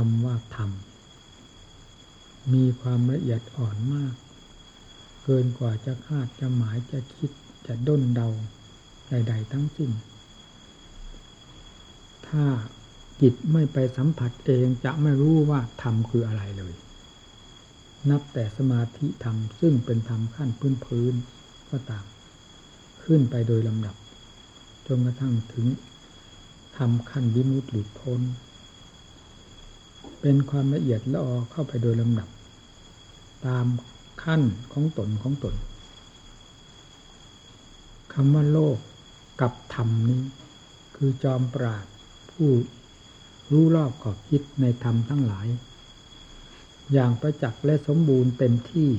คำว่าธรรม มีความละเอียดอ่อนมาก เกินกว่าจะคาดจะหมายจะคิดจะด้นเดาใด ๆ ทั้งสิ้น ถ้าจิตไม่ไปสัมผัสเองจะไม่รู้ว่าธรรมคืออะไรเลย นับแต่สมาธิธรรมซึ่งเป็นธรรมขั้นพื้นพื้นก็ตาม ขึ้นไปโดยลำดับ จนกระทั่งถึงทำขั้นวิมุตติหลุดพ้น เป็นความละเอียดละออเข้าไปโดยลำดับ ตามขั้นของตนของตนคำว่าโลกกับธรรมนี้ คือจอมปราดผู้รู้รอบขอบคิดในธรรมทั้งหลาย อย่างประจักษ์และสมบูรณ์เต็มที่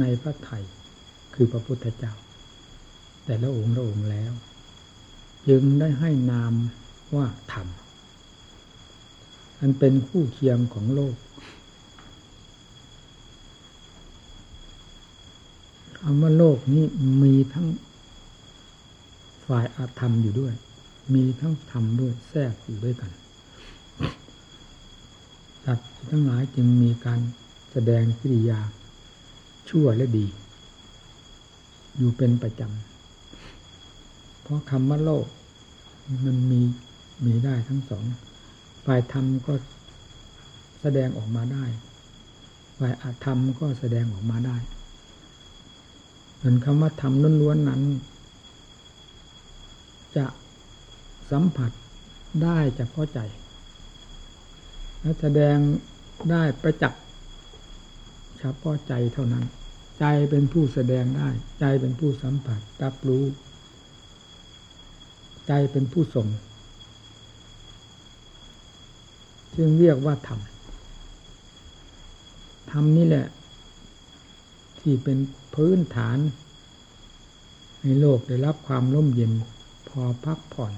ในพระไถ่คือพระพุทธเจ้า แต่ละองค์ละองค์แล้ว จึงได้ให้นามว่าธรรม อันเป็นคู่เคียงของโลกคำว่าโลกนี้มีทั้งฝ่ายอาธรรมอยู่ด้วย มีทั้งธรรมด้วยแทรกอยู่ด้วยกันสัตว์ทั้งหลายจึงมีการแสดงกิริยาชั่วและดี อยู่เป็นประจำ เพราะคำว่าโลก มันมีมีได้ทั้งสอง ฝ่ายธรรมก็แสดงออกมาได้ ฝ่ายอาธรรมก็แสดงออกมาได้เหมือนคำว่าธรรมล้วนๆนั้น จะสัมผัสได้เฉพาะใจ และแสดงได้ประจักษ์เฉพาะใจเท่านั้น ใจเป็นผู้แสดงได้ ใจเป็นผู้สัมผัสรับรู้ ใจเป็นผู้ส่ง จึงเรียกว่าธรรมธรรมนี่แหละ ที่เป็นพื้นฐาน ในโลกได้รับความร่มเย็นพอพักผ่อน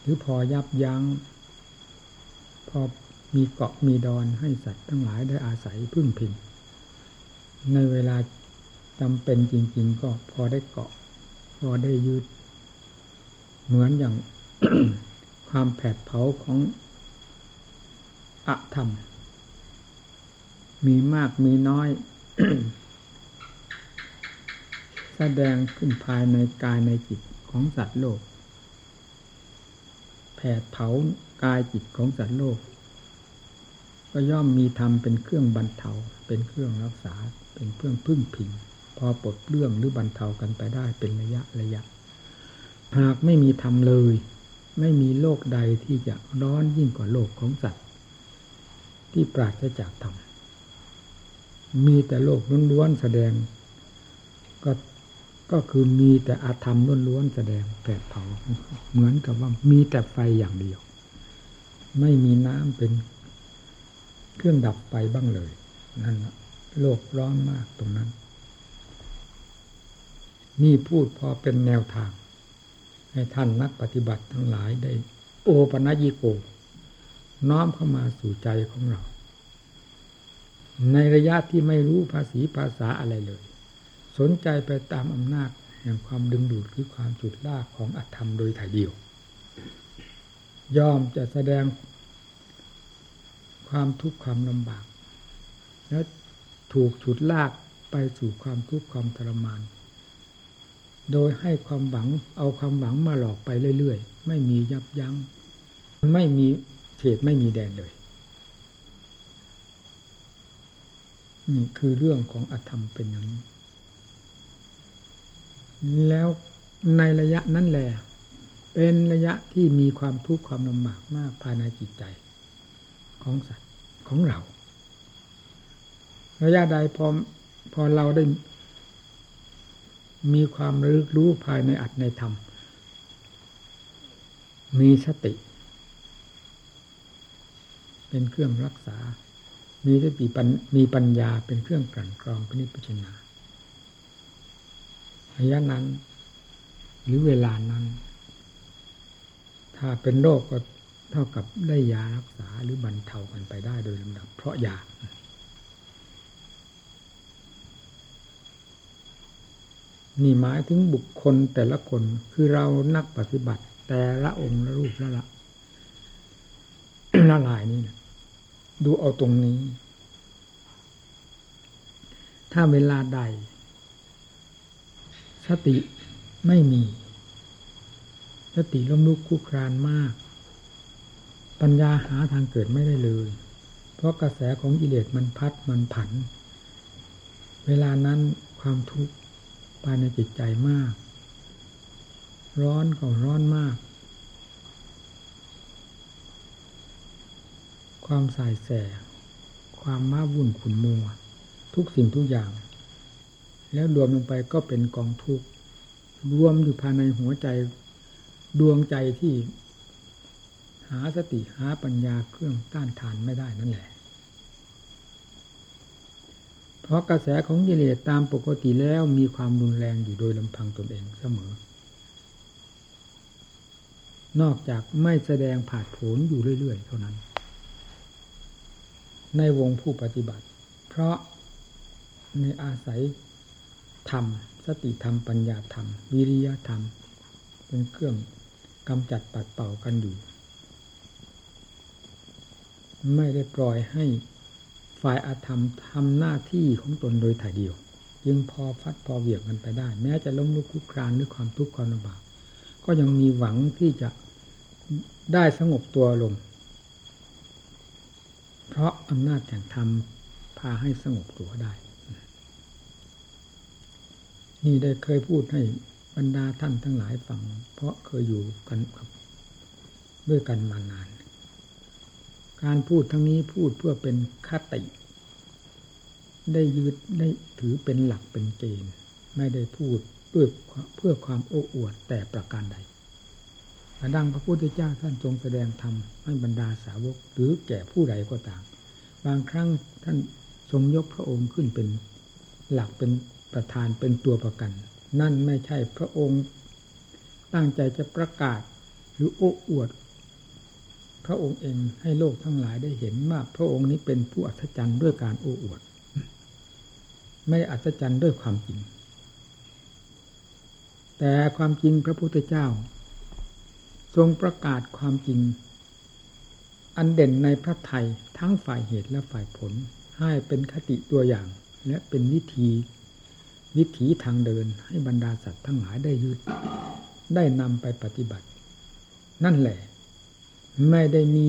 หรือพอยับยัง้ง พอมีเกาะมีดอนให้สัตว์ทั้งหลายได้อาศัยพึ่งพิง ในเวลาจำเป็นจริง ๆ ก็พอได้เกาะ พอได้ยืด เหมือนอย่างความแผดเผาของ อธรรม มีมากมีน้อย แสดงขึ้นภายในกายในจิตของสัตว์โลก แผดเผากายจิตของสัตว์โลก ก็ย่อมมีธรรมเป็นเครื่องบรรเทา เป็นเครื่องรักษา เป็นเครื่องพึ่งพิง พอปลดเรื่องหรือบรรเทากันไปได้เป็นระยะระยะ หากไม่มีธรรมเลย ไม่มีโลกใดที่จะร้อนยิ่งกว่าโลกของสัตว์ ที่ปราศจากธรรมมีแต่โลกล้วนๆแสดง ก็ก็คือมีแต่อาธรรมล้วนๆแสดงแผดเผาเหมือนกับว่ามีแต่ไฟอย่างเดียว ไม่มีน้ำเป็นเครื่องดับไฟบ้างเลยนั่นโลกร้อนมากตรงนั้น นี่พูดพอเป็นแนวทาง ให้ท่านนักปฏิบัติทั้งหลายได้ โอปนัญิโก น้อมเข้ามาสู่ใจของเรา ในระยะที่ไม่รู้ภาษีภาษาอะไรเลย สนใจไปตามอำนาจแห่งความดึงดูดคือความจุดลากของอัตธรรมโดยถ่ายเดียวยอมจะแสดงความทุกข์ความลำบาก และถูกฉุดลากไปสู่ความทุกข์ความทรมาน โดยให้ความหวังเอาความหวังมาหลอกไปเรื่อยๆ ไม่มียับยัง้ง ไม่มี ขตไม่มีแดนเลยนี่คือเรื่องของอธรรมเป็นอย่างนี้ แล้วในระยะนั้นแหละเป็นระยะที่มีความทุกข์ความลำบากมากภายในจิตใจ ของสัตว์ของเรา ระยะใดพอพอเราได้มีความรึกรู้ภายในอัตในธรรม มีสติ เป็นเครื่องรักษา มีสติมีปัญญาเป็นเครื่องกลั่นกรองพินิจพิจารณาระยะนั้น หรือเวลานั้น ถ้าเป็นโรคก็เท่ากับได้ยารักษาหรือบรรเทากันไปได้โดยลำดับ เพราะยานี่หมายถึงบุคคลแต่ละคนคือเรานักปฏิบัติ แต่ละองค์ละรูปละละละลายนี่นะ ดูเอาตรงนี้ ถ้าเวลาใด สติไม่มี สติล้มลุกคุกครานมาก ปัญญาหาทางเกิดไม่ได้เลย เพราะกระแสของกิเลสมันพัดมันผัน เวลานั้นความทุกข์ภายในจิตใจมาก ร้อนก็ร้อนมาก ความสายแส ความม้าวุ่นขุนมัว ทุกสิ่งทุกอย่าง แล้วรวมลงไปก็เป็นกองทุกข์รวมอยู่ภายในหัวใจดวงใจที่หาสติหาปัญญาเครื่องต้านทานไม่ได้นั่นแหละ เพราะกระแสของกิเลสตามปกติแล้วมีความรุนแรงอยู่โดยลำพังตนเองเสมอ นอกจากไม่แสดงผาดโผนอยู่เรื่อยๆ เท่านั้น ในวงผู้ปฏิบัติ เพราะในอาศัยธรรม สติธรรม ปัญญาธรรม วิริยะธรรม เป็นเครื่องกำจัดปัดเป่ากันอยู่ ไม่ได้ปล่อยให้ฝ่ายอาธรรมทำหน้าที่ของตนโดยถ่ายเดียวยังพอฟัดพอเหวี่ยงกันไปได้ แม้จะล้มลุกคลุกครานด้วยความทุกข์ความลำบากก็ยังมีหวังที่จะได้สงบตัวลง เพราะอำนาจแห่งธรรมพาให้สงบตัวได้ นี่ได้เคยพูดให้บรรดาท่านทั้งหลายฟัง เพราะเคยอยู่กันกับด้วยกันมานาน การพูดทั้งนี้พูดเพื่อเป็นคติ ได้ยึดได้ถือเป็นหลักเป็นเกณฑ์ ไม่ได้พูดเพื่อเพื่อความโอ้อวดแต่ประการใด ดังพระพุทธเจ้าท่านทรงแสดงธรรมให้บรรดาสาวก หรือแก่ผู้ใดก็ตาม บางครั้งท่านทรงยกพระองค์ขึ้นเป็นหลักเป็นประธานเป็นตัวประกัน นั่นไม่ใช่พระองค์ ตั้งใจจะประกาศหรือโอ้อวด พระองค์เองให้โลกทั้งหลายได้เห็นว่าพระองค์นี้เป็นผู้อัศจรรย์ด้วยการโอ้อวด ไม่อัศจรรย์ด้วยความจริง แต่ความจริงพระพุทธเจ้า ทรงประกาศความจริง อันเด่นในพระไทยทั้งฝ่ายเหตุและฝ่ายผล ให้เป็นคติตัวอย่าง และเป็นวิธี วิถีทางเดินให้บรรดาสัตว์ทั้งหลายได้ยึดได้นำไปปฏิบัติ นั่นแหละ ไม่ได้มี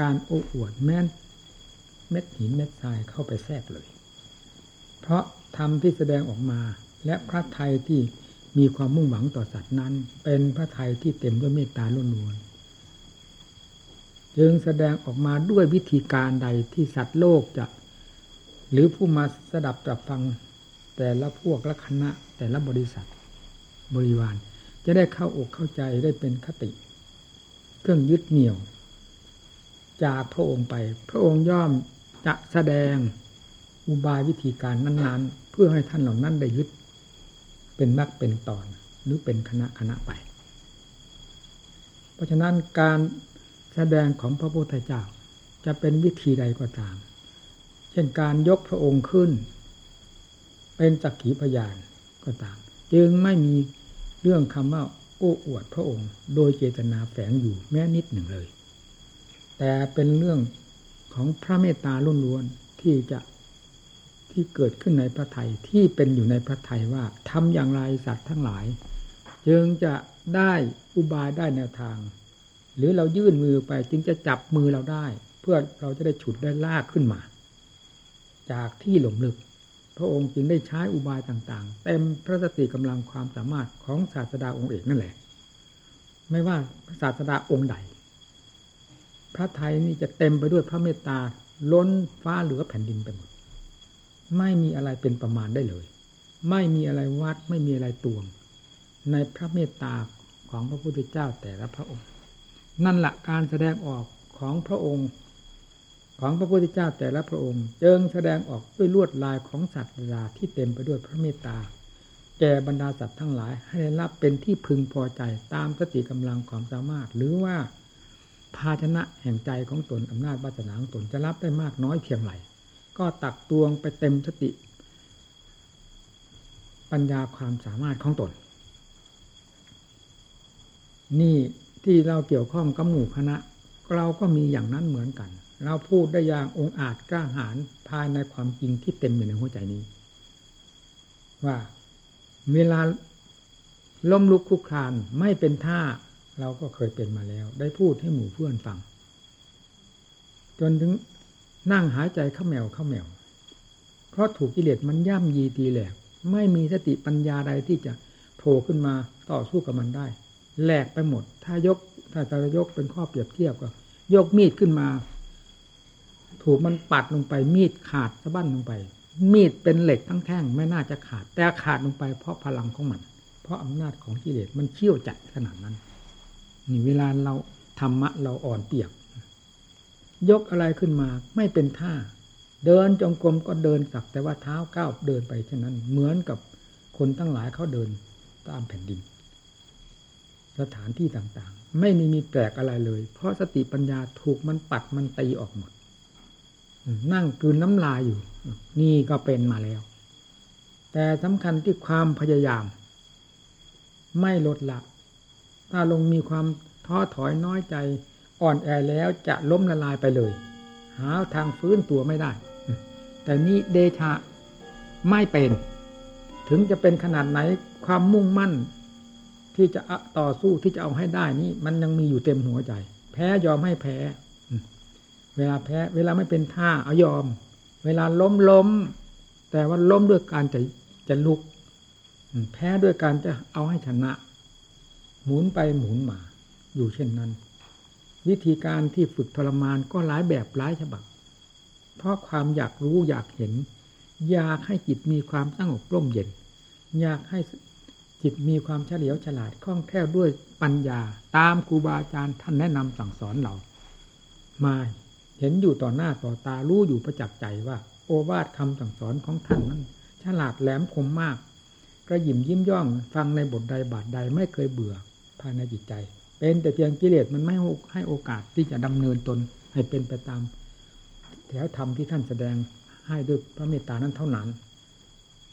การโอ้อวดแม้นเม็ดหินเม็ดทรายเข้าไปแทรกเลย เพราะธรรมที่แสดงออกมาและพระไทยที่ มีความมุ่งหวังต่อสัตว์นั้น เป็นพระไทยที่เต็มด้วยเมตตาล้วนๆจึงแสดงออกมาด้วยวิธีการใดที่สัตว์โลกจะ หรือผู้มาสดับตรับฟังแต่ละพวกละคณะ แต่ละบริษัทบริวาร จะได้เข้าอกเข้าใจได้เป็นคติ เครื่องยึดเหนี่ยว จากพระองค์ไป พระองค์ย่อมจะแสดงอุบายวิธีการนั้น ๆ เพื่อให้ท่านเหล่านั้นได้ยึด เป็นมรรคเป็นตอนหรือเป็นคณะคณะไป เพราะฉะนั้นการแสดงของพระพุทธเจ้าจะเป็นวิธีใดก็ตาม เช่นการยกพระองค์ขึ้น เป็นจักขีพยานก็ตาม จึงไม่มีเรื่องคำว่าโอ้อวดพระองค์ โดยเจตนาแฝงอยู่แม้นิดหนึ่งเลย แต่เป็นเรื่องของพระเมตตาล้วนๆที่จะ ที่เกิดขึ้นในพระไทยที่เป็นอยู่ในพระไทยว่าทำอย่างไรสัตว์ทั้งหลาย จึงจะได้อุบายได้แนวทาง หรือเรายื่นมือไปจึงจะจับมือเราได้ เพื่อเราจะได้ฉุดได้ลากขึ้นมา จากที่หลงลึก พระองค์จึงได้ใช้อุบายต่างๆ เต็มพระสติกำลังความสามารถของศาสดาองค์เอกนั่นแหละ ไม่ว่าศาสดาองค์ใดพระไทยนี่จะเต็มไปด้วยพระเมตตาล้นฟ้าเหลือแผ่นดินไปหมด ไม่มีอะไรเป็นประมาณได้เลย ไม่มีอะไรวัดไม่มีอะไรตวง ในพระเมตตาของพระพุทธเจ้าแต่ละพระองค์ นั่นแหละการแสดงออกของพระองค์ ของพระพุทธเจ้าแต่ละพระองค์เจิงแสดงออกด้วยลวดลายของสัตว์ราที่เต็มไปด้วยพระเมตตาแก่บรรดาสัตว์ทั้งหลาย ให้ได้รับเป็นที่พึงพอใจตามสติกำลังความสามารถ หรือว่าภาชนะแห่งใจของตนอำนาจวาสนาของตนจะรับได้มากน้อยเพียงไร ก็ตักตวงไปเต็มสติ ปัญญาความสามารถของตน นี่ที่เราเกี่ยวข้องกับหมู่คณะ เราก็มีอย่างนั้นเหมือนกัน เราพูดได้อย่างองอาจกล้าหาญภายในความจริงที่เต็มอยู่ในหัวใจนี้ ว่าเวลาล้มลุกคลุกคลานไม่เป็นท่าเราก็เคยเป็นมาแล้ว ได้พูดให้หมู่เพื่อนฟัง จนถึง นั่งหายใจเข้าแมวเข้าแมว เพราะถูกกิเลสมันย่ำยีตีแหลก ไม่มีสติปัญญาใดที่จะโผล่ขึ้นมาต่อสู้กับมันได้ แหลกไปหมด ถ้ายกถ้าจะยกเป็นข้อเปรียบเทียบก็ ยกมีดขึ้นมา ถูกมันปัดลงไปมีดขาดสะบั้นลงไป มีดเป็นเหล็กทั้งแท่งไม่น่าจะขาด แต่ขาดลงไปเพราะพลังของมัน เพราะอำนาจของกิเลสมันเชี่ยวจัดขนาดนั้น นี่เวลาเราธรรมะเราอ่อนเปียก ยกอะไรขึ้นมาไม่เป็นท่า เดินจงกรมก็เดินสักแต่ว่าเท้าก้าวเดินไปเช่นนั้น เหมือนกับคนทั้งหลายเขาเดินตามแผ่นดิน สถานที่ต่างๆ ไม่มีมีแปลกอะไรเลย เพราะสติปัญญาถูกมันปัดมันตีออกหมด นั่งกืนน้ำลายอยู่ นี่ก็เป็นมาแล้ว แต่สำคัญที่ความพยายาม ไม่ลดละ ถ้าลงมีความท้อถอยน้อยใจ อ่อนแอแล้วจะล้มละลายไปเลย หาทางฟื้นตัวไม่ได้ แต่นี่เดชะไม่เป็น ถึงจะเป็นขนาดไหนความมุ่งมั่น ที่จะต่อสู้ที่จะเอาให้ได้นี่ มันยังมีอยู่เต็มหัวใจ แพ้ยอมให้แพ้ เวลาแพ้ เวลาไม่เป็นท่าเอายอม เวลาล้มล้ม แต่ว่าล้มด้วยการจะจะลุก แพ้ด้วยการจะเอาให้ชนะ หมุนไปหมุนมา อยู่เช่นนั้น วิธีการที่ฝึกทรมานก็หลายแบบหลายฉบับ เพราะความอยากรู้อยากเห็น อยากให้จิตมีความสงบร่มเย็น อยากให้จิตมีความเฉลียวฉลาดคล่องแคล่วด้วยปัญญา ตามครูบาอาจารย์ท่านแนะนำสั่งสอนเรา มาเห็นอยู่ต่อหน้าต่อตารู้อยู่ประจักษ์ใจว่า โอวาทคำสั่งสอนของท่านนั้น ฉลาดแหลมคมมาก กระยิมยิ้มย่องฟังในบทใดบาทใดไม่เคยเบื่อภายในจิตใจ เป็นแต่เพียงกิเลสมันไม่ให้โอกาสที่จะดำเนินตนให้เป็นไปตามแถวธรรมที่ท่านแสดงให้ด้วยพระเมตตานั้นเท่านั้น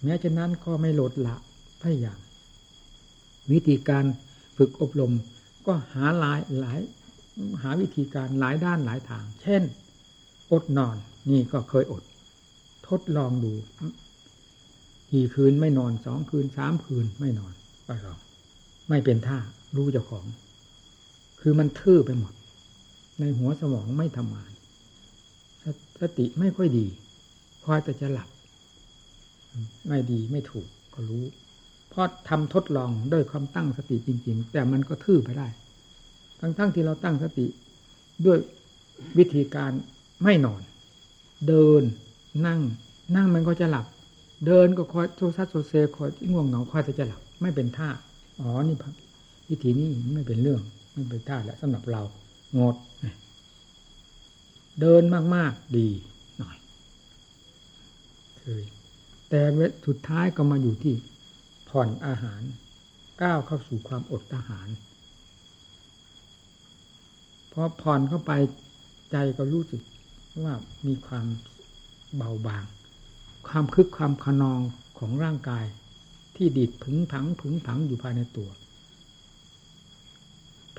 แม้ฉะนั้นก็ไม่ลดละพยายามวิธีการฝึกอบรมก็หาหลายหลายหาวิธีการหลายด้านหลายทาง เช่น อดนอนนี่ก็เคยอด ทดลองดูกี่คืนไม่นอนสองคืนสามคืนไม่นอนก็ลองไม่เป็นท่ารู้เจ้าของ คือมันทื่อไปหมด ในหัวสมองไม่ทำงานสสติไม่ค่อยดีคอยแต่จะหลับ ไม่ดีไม่ถูกก็รู้เพราะทำทดลองด้วยความตั้งสติจริง ๆ แต่มันก็ทื่อไปได้ ทั้งๆทที่เราตั้งสติด้วยวิธีการไม่นอน เดินนั่ง นั่งมันก็จะหลับ เดินก็คอยโซซัสโซเซคอยง่วงเหงาคอยแต่จะหลับ ไม่เป็นท่า อ๋อนี่วิธีนี้ไม่เป็นเรื่อง ไม่เป็นท่าแล้วสำหรับเรางด เดินมาก ๆ ดีหน่อยเคยแต่สุดท้ายก็มาอยู่ที่ผ่อนอาหาร ก้าวเข้าสู่ความอดอาหารพอผ่อนเข้าไปใจก็รู้สึกว่ามีความเบาบาง ความคึกความขนองของร่างกายที่ดิดผึงผังผึงผังอยู่ภายในตัว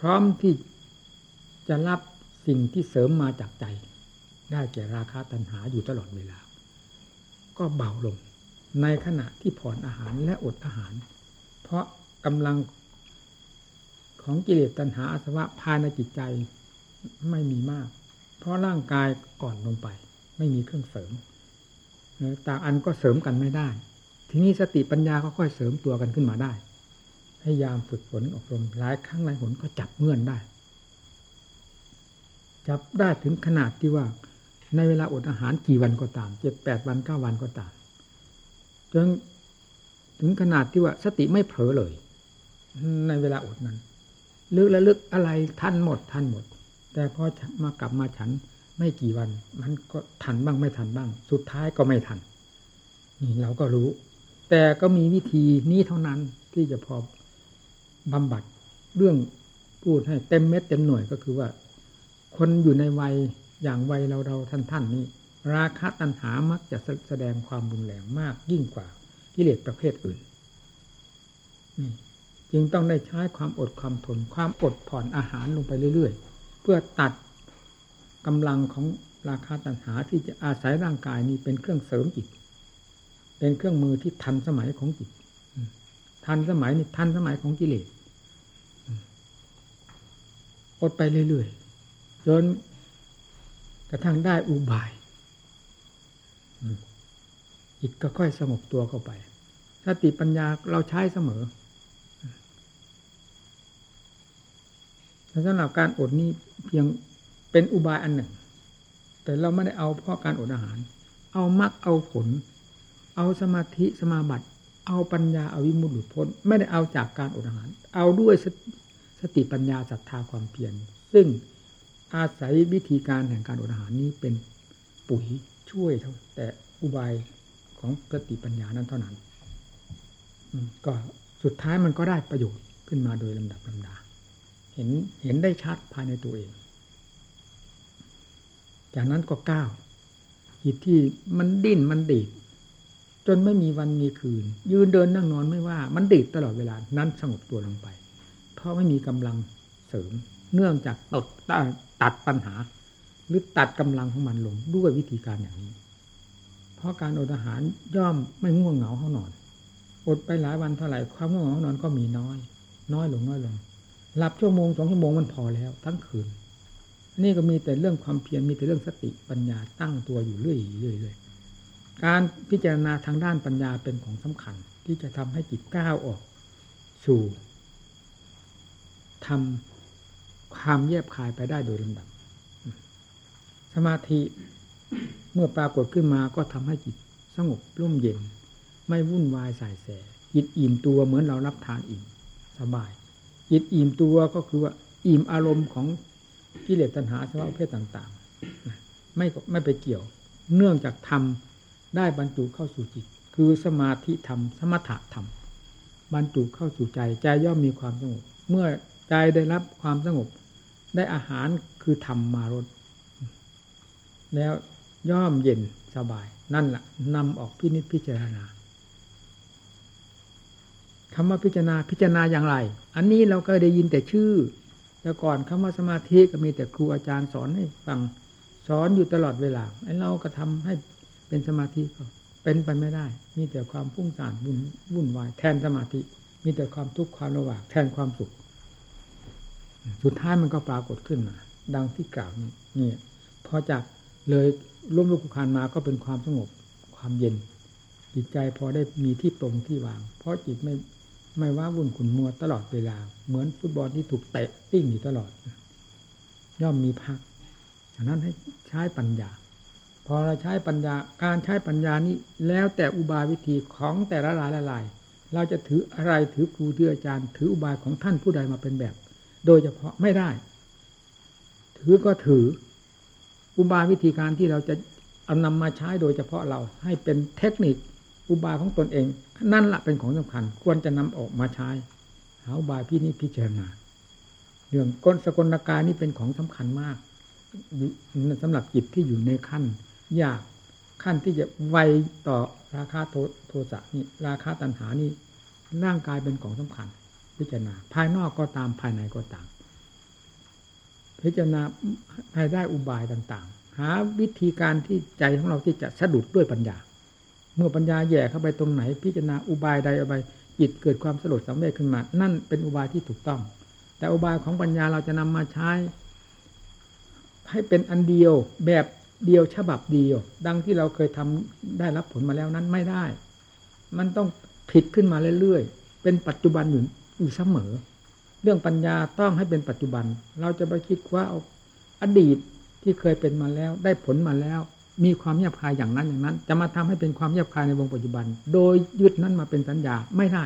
พร้อมที่จะรับสิ่งที่เสริมมาจากใจ ได้แก่ราคาตัณหาอยู่ตลอดเวลา ก็เบาลง ในขณะที่ผ่อนอาหารและอดอาหาร เพราะกำลังของกิเลสตัณหาอาสวะภายในจิตใจไม่มีมาก เพราะร่างกายอ่อนลงไป ไม่มีเครื่องเสริมต่างอันก็เสริมกันไม่ได้ ทีนี้สติปัญญาก็ค่อยเสริมตัวกันขึ้นมาได้ พยายามฝึกฝนอบรมหลายครั้งหลายหนก็จับเงื่อนได้ จับได้ถึงขนาดที่ว่า ในเวลาอดอาหารกี่วันก็ตามเจ็ดแปดวันเก้าวันก็ตามจนถึงขนาดที่ว่าสติไม่เผลอเลย ในเวลาอดนั้นลึกและลึกอะไรท่านหมดท่านหมด แต่พอมากลับมาฉันไม่กี่วัน มันก็ทันบ้างไม่ทันบ้าง สุดท้ายก็ไม่ทัน นี่เราก็รู้ แต่ก็มีวิธีนี้เท่านั้นที่จะพอ บำบัดเรื่องพูดให้เต็มเม็ดเต็มหน่วยก็คือว่า คนอยู่ในวัยอย่างวัยเราเราท่านท่านนี้ ราคะตัณหามักจะแสดงความรุนแรงมากยิ่งกว่ากิเลสประเภทอื่นนี่จึงต้องได้ใช้ความอดความทน ความอดผ่อนอาหารลงไปเรื่อยๆ เพื่อตัดกำลังของราคาตัณหาที่จะอาศัยร่างกายนี้เป็นเครื่องเสริมจิต เป็นเครื่องมือที่ทันสมัยของจิต ทันสมัยนี่ทันสมัยของกิเลสอดไปเรื่อยๆจนกระทั่งได้อุบายอืมจิตก็ค่อยสงบตัวเข้าไปสติปัญญาเราใช้เสมอแต่สำหรับการอดนี้เพียงเป็นอุบายอันหนึ่ง แต่เราไม่ได้เอาเพราะการอดอาหาร เอามรรคเอาผล เอาสมาธิสมาบัติ เอาปัญญาเอาวิมุตติหลุดพ้น ไม่ได้เอาจากการอดอาหาร เอาด้วยสติสติปัญญาศรัทธาความเพียรซึ่งอาศัยวิธีการแห่งการอดอาหารนี้เป็นปุ๋ยช่วยเท่าแต่อุบายของสติปัญญานั้นเท่านั้นก็สุดท้ายมันก็ได้ประโยชน์ขึ้นมาโดยลำดับลำดา เห็นเห็นได้ชัดภายในตัวเอง จากนั้นก็ก้าวจิตที่มันดิ้นมันดีด จนไม่มีวันมีคืน ยืนเดินนั่งนอนไม่ว่า มันดีดตลอดเวลานั้นสงบตัวลงไป เพราะไม่มีกำลังเสริม เนื่องจากตัดตัดปัญหา หรือตัดกำลังของมันลงด้วยวิธีการอย่างนี้ เพราะการอดอาหารย่อมไม่ง่วงเหงาห้องนอน อดไปหลายวันเท่าไหร่ความง่วงเหงาห้องนอนก็มีน้อย น้อยลงน้อยลงหลับชั่วโมงสองชั่วโมงมันพอแล้ว ทั้งคืนนี่ก็มีแต่เรื่องความเพียรมีแต่เรื่องสติปัญญาตั้งตัวอยู่เรื่อยๆเรื่อยๆ การพิจารณาทางด้านปัญญาเป็นของสำคัญ ที่จะทำให้จิตก้าวออก สู่ทำความแยบคายไปได้โดยลำดับ สมาธิเมื่อปรากฏขึ้นมาก็ทำให้จิตสงบร่มเย็น ไม่วุ่นวายสายแสจิตอิ่มตัวเหมือนเรารับทานอิ่มสบาย จิตอิ่มตัวก็คือว่าอิ่มอารมณ์ของกิเลสตัณหาสภาวะเพศต่างๆ ไม่ไม่ไปเกี่ยว เนื่องจากธรรม ได้บรรจุเข้าสู่จิต คือสมาธิธรรม สมถะธรรม บรรจุเข้าสู่ใจ ใจย่อมมีความสงบ เมื่อใจได้รับความสงบ ได้อาหารคือธรรมมารดแล้วย่อมเย็นสบาย นั่นแหละนำออกพินิจพิจารณาคำว่าพิจารณาพิจารณาอย่างไร อันนี้เราก็ได้ยินแต่ชื่อ แต่ก่อนคำว่าสมาธิก็มีแต่ครูอาจารย์สอนให้ฟังสอนอยู่ตลอดเวลาไอ้เราก็ทำให้ เป็นสมาธิก็เป็นไปไม่ได้ มีแต่ความพุ่งสานวุ่นวุ่นวายแทนสมาธิ มีแต่ความทุกข์ความระหว่างแทนความสุข สุดท้ายมันก็ปรากฏขึ้นมา ดังที่กล่าวนี้นี่พอจากเลยร่วมลูกคานมาก็เป็นความสงบความเย็น จิตใจพอได้มีที่ตรงที่วาง เพราะจิตไม่ไม่ว่าวุ่นขุนมัวตลอดเวลา เหมือนฟุตบอลที่ถูกเตะติ้งอยู่ตลอด ย่อมมีพักฉะนั้นให้ใช้ปัญญา พอเราใช้ปัญญาการใช้ปัญญานี้แล้วแต่อุบายวิธีของแต่ละรายละลายเราจะถืออะไรถือครูถืออาจารย์ ถืออุบายของท่านผู้ใดมาเป็นแบบ โดยเฉพาะไม่ได้ ถือก็ถือ อุบายวิธีการที่เราจะเอานำมาใช้โดยเฉพาะเราให้เป็นเทคนิคอุบายของตนเอง นั่นแหละเป็นของสำคัญ ควรจะนำออกมาใช้หาอุบายพี่นี้พิจารณาเรื่องก้นสกลกายนี่เป็นของสำคัญมากสำหรับจิตที่อยู่ในขั้น ยากขั้นที่จะไวต่อราคาโทโทสะนี่ราคาตัณหานี่ร่างกายเป็นของสำคัญ พิจารณา ภายนอกก็ตามภายในก็ตาม พิจารณาภายได้อุบายต่าง ๆ หาวิธีการที่ใจของเราที่จะสะดุดด้วยปัญญา เมื่อปัญญาแย่เข้าไปตรงไหน พิจารณาอุบายใดอุบายจิตเกิดความสลดสังเวชขึ้นมา นั่นเป็นอุบายที่ถูกต้อง แต่อุบายของปัญญาเราจะนำมาใช้ ให้เป็นอันเดียวแบบ เดียวฉบับเดียว ดังที่เราเคยทำได้รับผลมาแล้วนั้นไม่ได้ มันต้องผิดขึ้นมาเรื่อยๆ เป็นปัจจุบันอยู่อยู่เสมอ เรื่องปัญญาต้องให้เป็นปัจจุบัน เราจะไปคิดว่าเอาอดีตที่เคยเป็นมาแล้ว ได้ผลมาแล้ว มีความเงียบคายอย่างนั้นอย่างนั้น จะมาทำให้เป็นความเงียบคายในวงปัจจุบัน โดยยึดนั้นมาเป็นสัญญาไม่ได้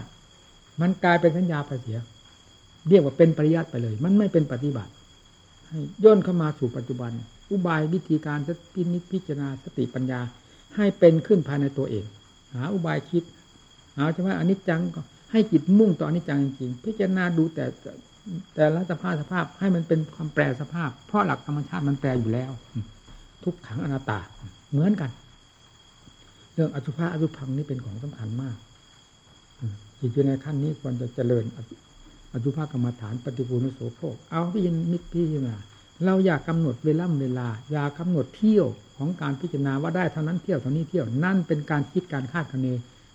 มันกลายเป็นสัญญาไปเสีย เรียกว่าเป็นปริยัติไปเลย มันไม่เป็นปฏิบัติย่นเข้ามาสู่ปัจจุบัน อุบายวิธีการพินิจพิจารณาสติปัญญา ให้เป็นขึ้นภายในตัวเอง หาอุบายคิดหาใช่ไหมอนิจจังก็ให้จิตมุ่งต่ออนิจจังจริงๆพิจารณาดูแต่แต่ละสภาพสภาพให้มันเป็นความแปรสภาพ เพราะหลักธรรมชาติมันแปรอยู่แล้ว ทุกขังอนัตตาเหมือนกัน เรื่องอสุภะอสุพังนี่เป็นของสำคัญมากจิตอยู่ในขั้นนี้ควรจะเจริญอสุภะกรรมฐานปฏิปูลโสโครกเอาพี่ยินมิตรพี่ยินา เราอยากกำหนดเวลาเวลา อยากกำหนดเที่ยวของการพิจารณาว่าได้เท่านั้นเที่ยวเท่านี้เที่ยวนั่นเป็นการคิดการคาดคะเน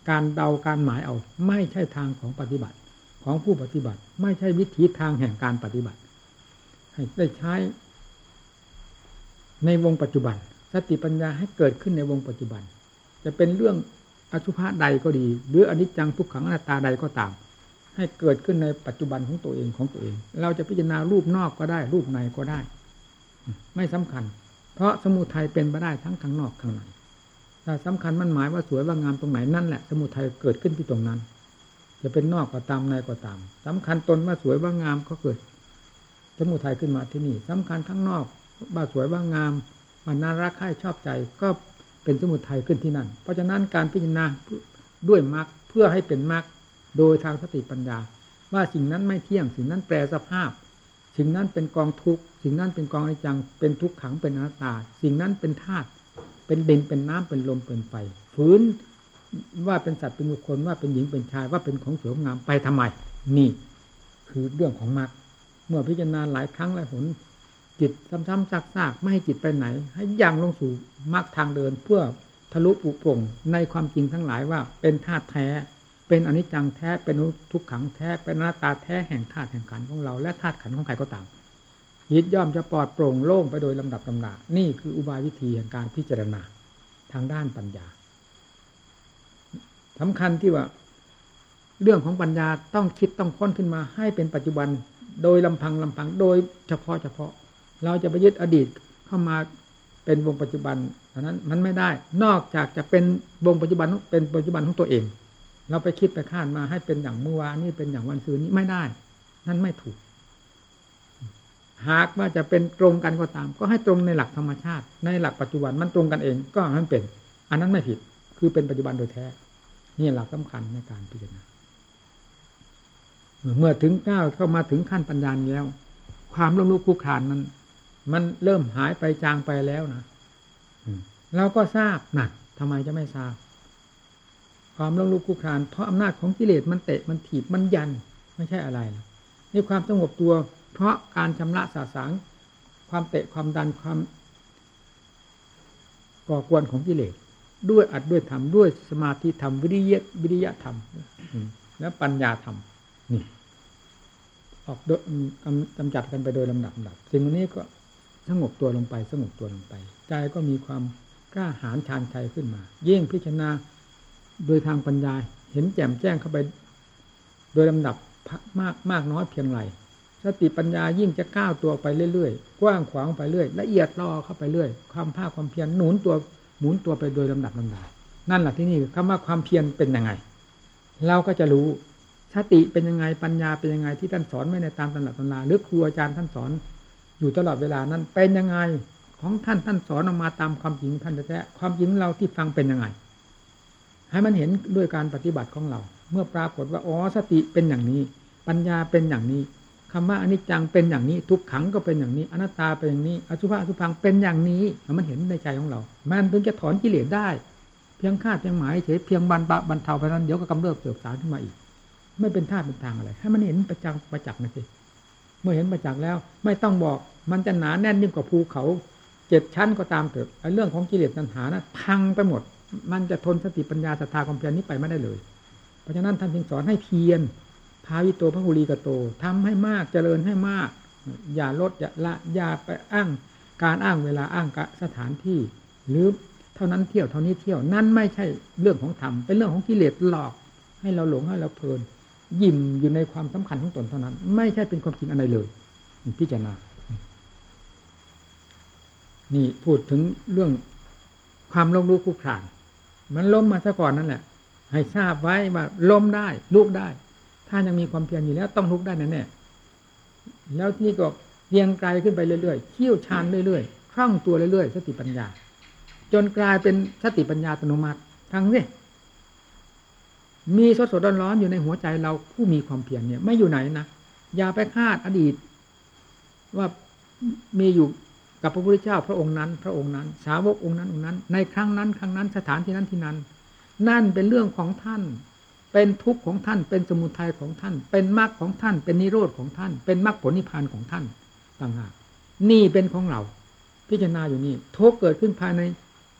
การเดาการหมายเอา ไม่ใช่ทางของปฏิบัติ ของผู้ปฏิบัติ ไม่ใช่วิถีทางแห่งการปฏิบัติ ให้ได้ใช้ ในวงปัจจุบัน สติปัญญาให้เกิดขึ้นในวงปัจจุบัน จะเป็นเรื่องอสุภะใดก็ดี หรืออนิจจังทุกขังอนัตตาใดก็ตาม ให้เกิดขึ้นในปัจจุบันของตัวเองของตัวเอง เราจะพิจารณารูปนอกก็ได้ รูปในก็ได้ ไม่สำคัญ เพราะสมุทัยเป็นไปได้ทั้งข้างนอกข้างในแต่สำคัญมันหมายว่าสวยว่างามตรงไหนนั่นแหละ สมุทัยเกิดขึ้นที่ตรงนั้น จะเป็นนอกก็ตามในก็ตามสำคัญตนว่าสวยว่างามก็เกิด สมุทัยขึ้นมาที่นี่สำคัญข้างนอกว่าสวยว่างามมันน่ารักใคร่ชอบใจก็เป็นสมุทัยขึ้นที่นั่น เพราะฉะนั้นการพิจารณาด้วยมรรคเพื่อให้เป็นมรรค โดยทางสติปัญญา ว่าสิ่งนั้นไม่เที่ยงสิ่งนั้นแปรสภาพ สิ่งนั้นเป็นกองทุกข์สิ่งนั้นเป็นกองอนิจจังเป็นทุกขังเป็นอนัตตา สิ่งนั้นเป็นธาตุเป็นดินเป็นน้ำเป็นลมเป็นไฟฝืนว่าเป็นสัตว์เป็นบุคคลว่าเป็นหญิงเป็นชายว่าเป็นของสวยงามไปทำไม นี่ คือเรื่องของมรรคเมื่อพิจารณาหลายครั้งหลายหนจิตซ้ำๆซากๆไม่ให้จิตไปไหน ให้ยังลงสู่มรรคทางเดินเพื่อทะลุปุโปร่งในความจริงทั้งหลายว่าเป็นธาตุแท้ เป็นอนิจจังแท้เป็นทุกขังแท้เป็นหน้าตาแท้แห่งธาตุแห่งขันของเรา และธาตุขันของใครก็ตามจิตย่อมจะปลอดโปร่งโล่งไปโดยลำดับลำดานี่คืออุบายวิธีแห่งการพิจารณาทางด้านปัญญาสำคัญที่ว่า เรื่องของปัญญาต้องคิดต้องค้นขึ้นมาให้เป็นปัจจุบันโดยลำพังลำพังโดยเฉพาะเฉพาะ เราจะไปยึดอดีตเข้ามาเป็นวงปัจจุบันอันนั้นมันไม่ได้ นอกจากจะเป็นวงปัจจุบันเป็นปัจจุบันของตัวเอง เราไปคิดไปคาดมาให้เป็นอย่างเมื่อวานนี่เป็นอย่างวันซืนนี้ไม่ได้ นั่นไม่ถูก หากว่าจะเป็นตรงกันก็ตาม ก็ให้ตรงในหลักธรรมชาติ ในหลักปัจจุบันมันตรงกันเอง ก็มันเป็น อันนั้นไม่ผิด คือเป็นปัจจุบันโดยแท้ นี่หลักสำคัญในการพิจารณาเมื่อถึงก้าวเข้ามาถึงขั้นปัญญาแล้ว ความลุ่มลุกคุกคานนั้นมันเริ่มหายไปจางไปแล้วนะเราก็ทราบนะทำไมจะไม่ทราบ ความลุ่มลุกคุกคานเพราะอำนาจของกิเลสมันเตะมันถีบมันยันไม่ใช่อะไรนี่ความสงบตัว เพราะการชำระสาสางความเตะความดันความก่อกวนของกิเลสด้วยอัดด้วยธรรมด้วยสมาธิธรรมวิริยะวิริยะธรรมและปัญญาธรรมนี่ออกกำจัดกันไปโดยลำดับดับสิ่งนี้ก็สงบตัวลงไปสงบตัวลงไปใจก็มีความกล้าหาญชาญชัยขึ้นมา เย่งพิจารณา โดยทางปัญญาเห็นแจ่มแจ้งเข้าไป โดยลำดับมากมากน้อยเพียงไรสติปัญญายิ่งจะก้าวตัวไปเรื่อยๆ กว้างขวางไปเรื่อย ละเอียดล่อเข้าไปเรื่อย ความภาคความเพียรหนุนตัวหมุนตัวไปโดยลำดับลำดับนั่นแหละที่นี่คำว่าความเพียรเป็นยังไง เราก็จะรู้สติเป็นยังไงปัญญาเป็นยังไงที่ท่านสอนไว้ในตามตำรับตำราหรือครูอาจารย์ท่านสอนอยู่ตลอดเวลานั้นเป็นยังไงของท่านท่านสอนออกมาตามความจริงท่านแท้ความจริงเราที่ฟังเป็นยังไง ให้มันเห็นด้วยการปฏิบัติของเรา เมื่อปรากฏว่าอ๋อสติเป็นอย่างนี้ ปัญญาเป็นอย่างนี้คำว่าอนิจจังเป็นอย่างนี้ ทุกขังก็เป็นอย่างนี้ อนัตตาเป็นอย่างนี้ อสุภะอสุพังเป็นอย่างนี้มันเห็นในใจของเรา มันถึงจะถอนกิเลสได้ เพียงคาดเพียงหมายเฉยเพียงบรรบรรเทาไปนั้นเดี๋ยวก็กำเริบเสือกสารขึ้นมาอีก ไม่เป็นท่าเป็นทางอะไร ให้มันเห็นประจักษ์ประจักษ์นะสิเมื่อเห็นประจักษ์แล้ว ไม่ต้องบอกมันจะหนาแน่นยิ่งกว่าภูเขาเจ็ดชั้นก็ตามเถอะไอ้เรื่องของกิเลสตัณหานะพังไปหมด มันจะทนสติปัญญาศรัทธาความเพียรนี้ไปไม่ได้เลย เพราะฉะนั้นท่านจึงสอนให้เพียรพาวิโตพระหุลีกโตทำให้มากเจริญให้มาก อย่าลดอย่าละอย่าไปอ้างการอ้างเวลาอ้างสถานที่ หรือเท่านั้นเที่ยวเท่านี้เที่ยวนั่นไม่ใช่เรื่องของธรรมเป็นเรื่องของกิเลสหลอก ให้เราหลงให้เราเพลินยิ้มอยู่ในความสำคัญของตนเท่านั้น ไม่ใช่เป็นความจริงอะไรเลยพิจารณานี่พูดถึงเรื่องความล้มลุกคุกคาน มันล้มมาซะก่อนนั่นแหละให้ทราบไว้ว่าล้มได้ลุกได้ ถ้ายังมีความเพียรอยู่แล้วต้องลุกได้แน่แล้วนี่ก็เรียงไกลขึ้นไปเรื่อยๆเขี่ยวชานเรื่อยๆคล่องตัวเรื่อยๆ สติปัญญา จนกลายเป็นสติปัญญาอัตโนมัติทั้งนี้มีสดสดร้อนๆอยู่ในหัวใจเราผู้มีความเพียรเนี่ย ไม่อยู่ไหนนะอย่าไปคาดอดีต ว่ามีอยู่ กับพระพุทธเจ้าพระองค์นั้น พระองค์นั้น สาวกองค์นั้นองค์นั้น ในครั้งนั้นครั้งนั้นสถานที่นั้นที่นั้น นั่นเป็นเรื่องของท่าน เป็นทุกข์ของท่าน เป็นสมุทัยของท่าน เป็นมรรคของท่าน เป็นนิโรธของท่าน เป็นมรรคผลนิพพานของท่านต่างหากนี่เป็นของเรา พิจารณาอยู่นี่ทุกเกิดขึ้นภายใน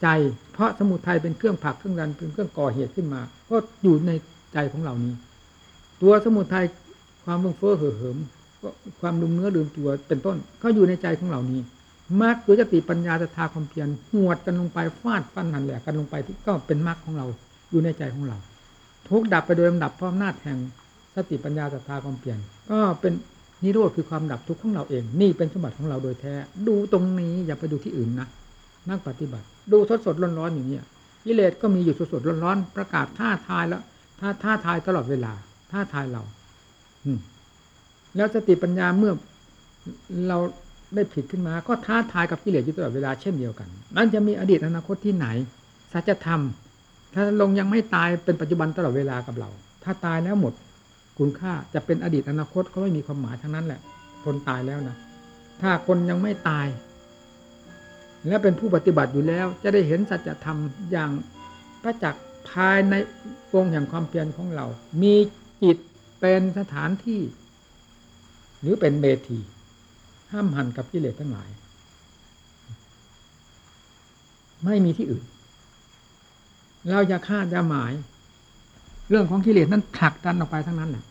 ใจ เพราะสมุทัยเป็นเครื่องผักเครื่องดันเป็นเครื่องก่อเหตุขึ้นมา ก็อยู่ในใจของเรานี้ ตัวสมุทัยความเฟื่องเฟ้อเห่อเหิมความลืมเนื้อลืมตัวเป็นต้น ก็อยู่ในใจของเรานี้ มรรคคือสติปัญญาศรัทธาความเพียรหวดกันลงไปฟาดฟันหันแหลกกันลงไปที่ก็เป็นมรรคของเราอยู่ในใจของเรา ทุกดับไปโดยลำดับเพราะอำนาจแห่งสติปัญญาศรัทธาความเพียรก็เป็นนิโรธคือความดับทุกข์ของเราเอง นี่เป็นสมบัติของเราโดยแท้ ดูตรงนี้อย่าไปดูที่อื่นนะนักปฏิบัติ ดูสดสดร้อนร้อนอย่างนี้กิเลสก็มีอยู่สดสดร้อนร้อนประกาศท่าทายแล้วท่าท่าทายตลอดเวลา ท่าทายเรา อืแล้วสติปัญญาเมื่อเรา ได้ผิดขึ้นมา ก็ท้าทายกับกิเลสอยู่ตลอดเวลาเช่นเดียวกัน นั่นจะมีอดีตอนาคตที่ไหน สัจธรรม ถ้าลงยังไม่ตายเป็นปัจจุบันตลอดเวลากับเรา ถ้าตายแล้วหมด คุณค่าจะเป็นอดีตอนาคตก็ไม่มีความหมายทั้งนั้นแหละ คนตายแล้วนะ ถ้าคนยังไม่ตาย และเป็นผู้ปฏิบัติอยู่แล้ว จะได้เห็นสัจธรรมอย่างประจักษ์ภายในวงแห่งความเพียรของเรา มีจิตเป็นสถานที่ หรือเป็นเบที ห้ามหันกับกิเลสทั้งหลาย ไม่มีที่อื่น เราจะคาดจะหมาย เรื่องของกิเลสนั้นผลักดันออกไปทั้งนั้นแหละ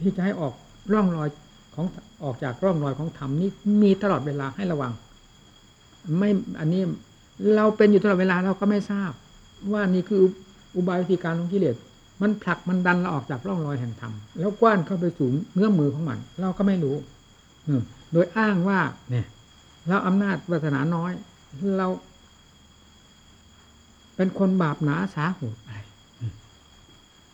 ที่จะให้ออกร่องรอยของออกจากร่องรอยของธรรมนี้มีตลอดเวลาให้ระวัง ไม่อันนี้เราเป็นอยู่ตลอดเวลาเราก็ไม่ทราบ ว่านี่คืออุบายวิธีการของกิเลสมันผลักมันดันเราออกจากร่องรอยแห่งธรรมแล้วกว้านเข้าไปสู่เนื้อมือของมัน เราก็ไม่รู้ ดยอ้างว่า เนี่ยเราอำนาจวาสนาน้อย เรา เป็นคนบาปหนาสาหุอะไร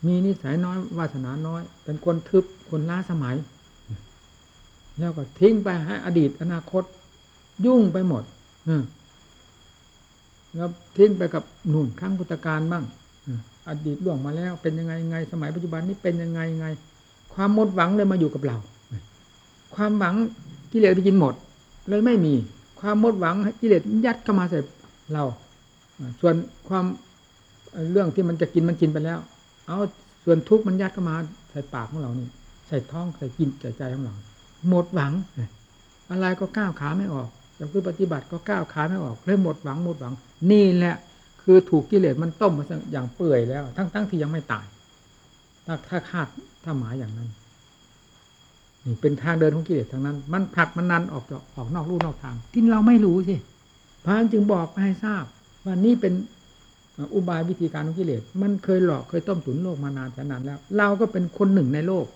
มีนิสัยน้อยวาสนาน้อย เป็นคนทึบคนล้าสมัย แล้วก็ทิ้งไปให้อดีตอนาคต ยุ่งไปหมดแล้วทิ้งไปกับหนุนครั้งพุทธการบ้างอดีตล่วงมาแล้ว เป็นยังไงไง สมัยปัจจุบันนี้เป็นยังไงไง ความหมดหวังเลยมาอยู่กับเรา ความหวัง กิเลสไปกินหมด เลยไม่มี ความหมดหวังกิเลสยัดเข้ามาใส่เรา ส่วนความเรื่องที่มันจะกินมันกินไปแล้ว เอาส่วนทุกข์มันยัดเข้ามาใส่ปากของเรานี่ ใส่ท้องใส่กินใส่ใจของเราหมดหวัง อะไรก็ก้าวขาไม่ออกจะคือปฏิบัติก็ก้าวขาไม่ออกเลยหมดหวังหมดหวัง นี่แหละ คือถูกกิเลสมันต้มมาอย่างเปื่อยแล้ว ทั้งๆทที่ยังไม่ตายถ้าถ้าคาดถ้าหมายอย่างนั้น นี่เป็นทางเดินของกิเลสทางนั้น มันผลักมันนันออกจากออกนอกรูนอกทาง ที่เราไม่รู้สิพระจึงบอกให้ทราบ ว่านี่เป็นอุบายวิธีการของกิเลส มันเคยหลอกเคยต้มตุ๋นโลกมานานแสนนานแล้ว เราก็เป็นคนหนึ่งในโลก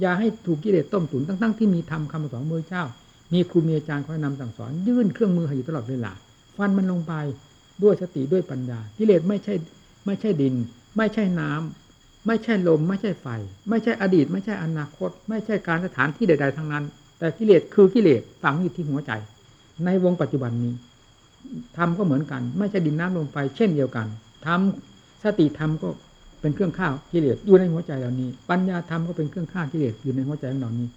อย่าให้ถูกกิเลสต้มตุ๋นทั้งๆที่มีธรรมคำสอนมือเจ้า มีครูมีอาจารย์คอยนำสั่งสอน ยื่นเครื่องมือให้อยู่ตลอดเวลาฟันมันลงไปด้วยสติด้วยปัญญากิเลสไม่ใช่ไม่ใช่ดิน ไม่ใช่น้ำ ไม่ใช่ลม ไม่ใช่ไฟ ไม่ใช่อดีต ไม่ใช่อนาคต ไม่ใช่การสถานที่ใด ๆ ทั้งนั้น แต่กิเลสคือกิเลสฝังอยู่ที่หัวใจ ในวงปัจจุบันนี้ทำก็เหมือนกัน ไม่ใช่ดินน้ำลมไฟเช่นเดียวกันทำสติธรรมก็เป็นเครื่องข้าวกิเลสอยู่ในหัวใจเหล่านี้ ปัญญาธรรมก็เป็นเครื่องข้ากิเลสอยู่ในหัวใจของเรานี้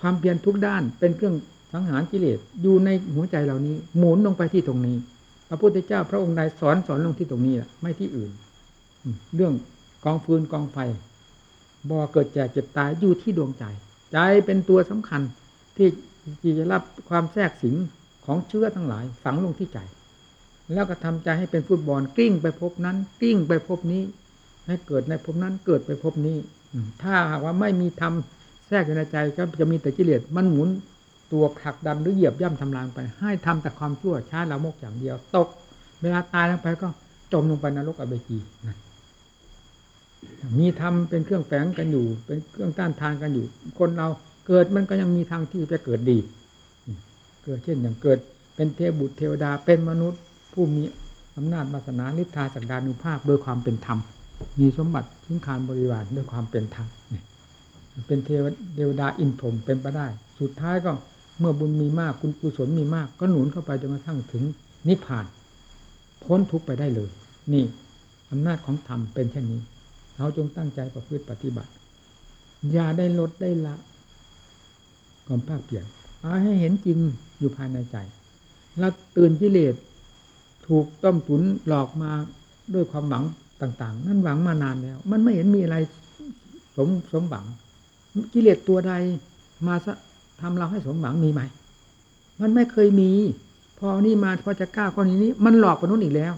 ความเพียรทุกด้านเป็นเครื่องสังหารกิเลสอยู่ในหัวใจเหล่านี้ หมุนลงไปที่ตรงนี้ พระพุทธเจ้าพระองค์ใดสอนสอนลงที่ตรงนี้แหละไม่ที่อื่น เรื่อง องฟืนกองไฟบ่อเกิดแก่เจ็บตายอยู่ที่ดวงใจ ใจเป็นตัวสำคัญที่จะรับความแทรกสิงของเชื้อทั้งหลาย ฝังลงที่ใจ แล้วก็ทำใจให้เป็นฟุตบอลกลิ้งไปพบนั้น กลิ้งไปพบนี้ ให้เกิดในพบนั้นเกิดไปพบนี้ ถ้าหากว่าไม่มีทำแทรกในใจก็จะมีแต่กิเลสมันหมุนตัวผลักดันหรือเหยียบย่ำทำลายไป ให้ทำแต่ความชั่วช้าละโมกอย่างเดียวตก เวลาตายลงไปก็จมลงไปนรกอเบจีนะ มีธรรมเป็นเครื่องแฝงกันอยู่ เป็นเครื่องต้านทานกันอยู่ คนเราเกิดมันก็ยังมีทางที่จะเกิดดี เกิดเช่นอย่างเกิด เป็นเทพบุตรเทวดาเป็นมนุษย์ ผู้มีอำนาจวาสนาฤทธาสักดานุภาพโดยความเป็นธรรม มีสมบัติทิ้งคานบริวารด้วยความเป็นธรรมเป็นเทวดาอินทรมเป็นไปได้ สุดท้ายก็เมื่อบุญมีมากคุณกุศลมีมาก ก็หนุนเข้าไปจนกระทั่งถึงนิพพาน พ้นทุกไปได้เลย นี่อำนาจของธรรมเป็นเช่นนี้ เราจงตั้งใจประพฤติปฏิบัติ อย่าได้ลดได้ละความภาคเปลี่ยนเอาให้เห็นจริงอยู่ภายในใจเราตื่นกิเลสถูกต้มตุนหลอกมาด้วยความหวังต่าง ๆ นั่นหวังมานานแล้ว มันไม่เห็นมีอะไรสมสมหวัง กิเลสตัวใดมาทำเราให้สมหวังมีไหม มันไม่เคยมี พอนี่มาพอจะกล้าข้อนี้นี้มันหลอกไปนู้นอีกแล้ว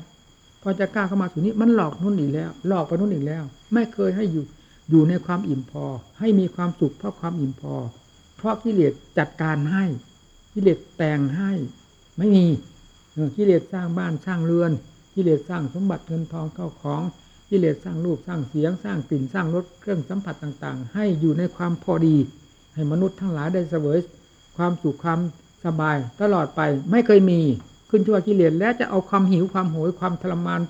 พอจะกล้าเข้ามาสู่นี้มันหลอกนู้นอีกแล้ว หลอกไปนู้นอีกแล้ว ไม่เคยให้อยู่อยู่ในความอิ่มพอ ให้มีความสุขเพราะความอิ่มพอ เพราะกิเลสจัดการให้กิเลสแต่งให้ ไม่มีกิเลสสร้างบ้านสร้างเรือนกิเลสสร้างสมบัติเงินทองเข้าของกิเลสสร้างรูปสร้างเสียงสร้างกลิ่นสร้างรสเครื่องสัมผัสต่างๆ ให้อยู่ในความพอดี ให้มนุษย์ทั้งหลายได้เสวยความสุขความสบายตลอดไปไม่เคยมี ขึ้นชั่วกิเลสแล้วจะเอาความหิวความโหยความทรมาน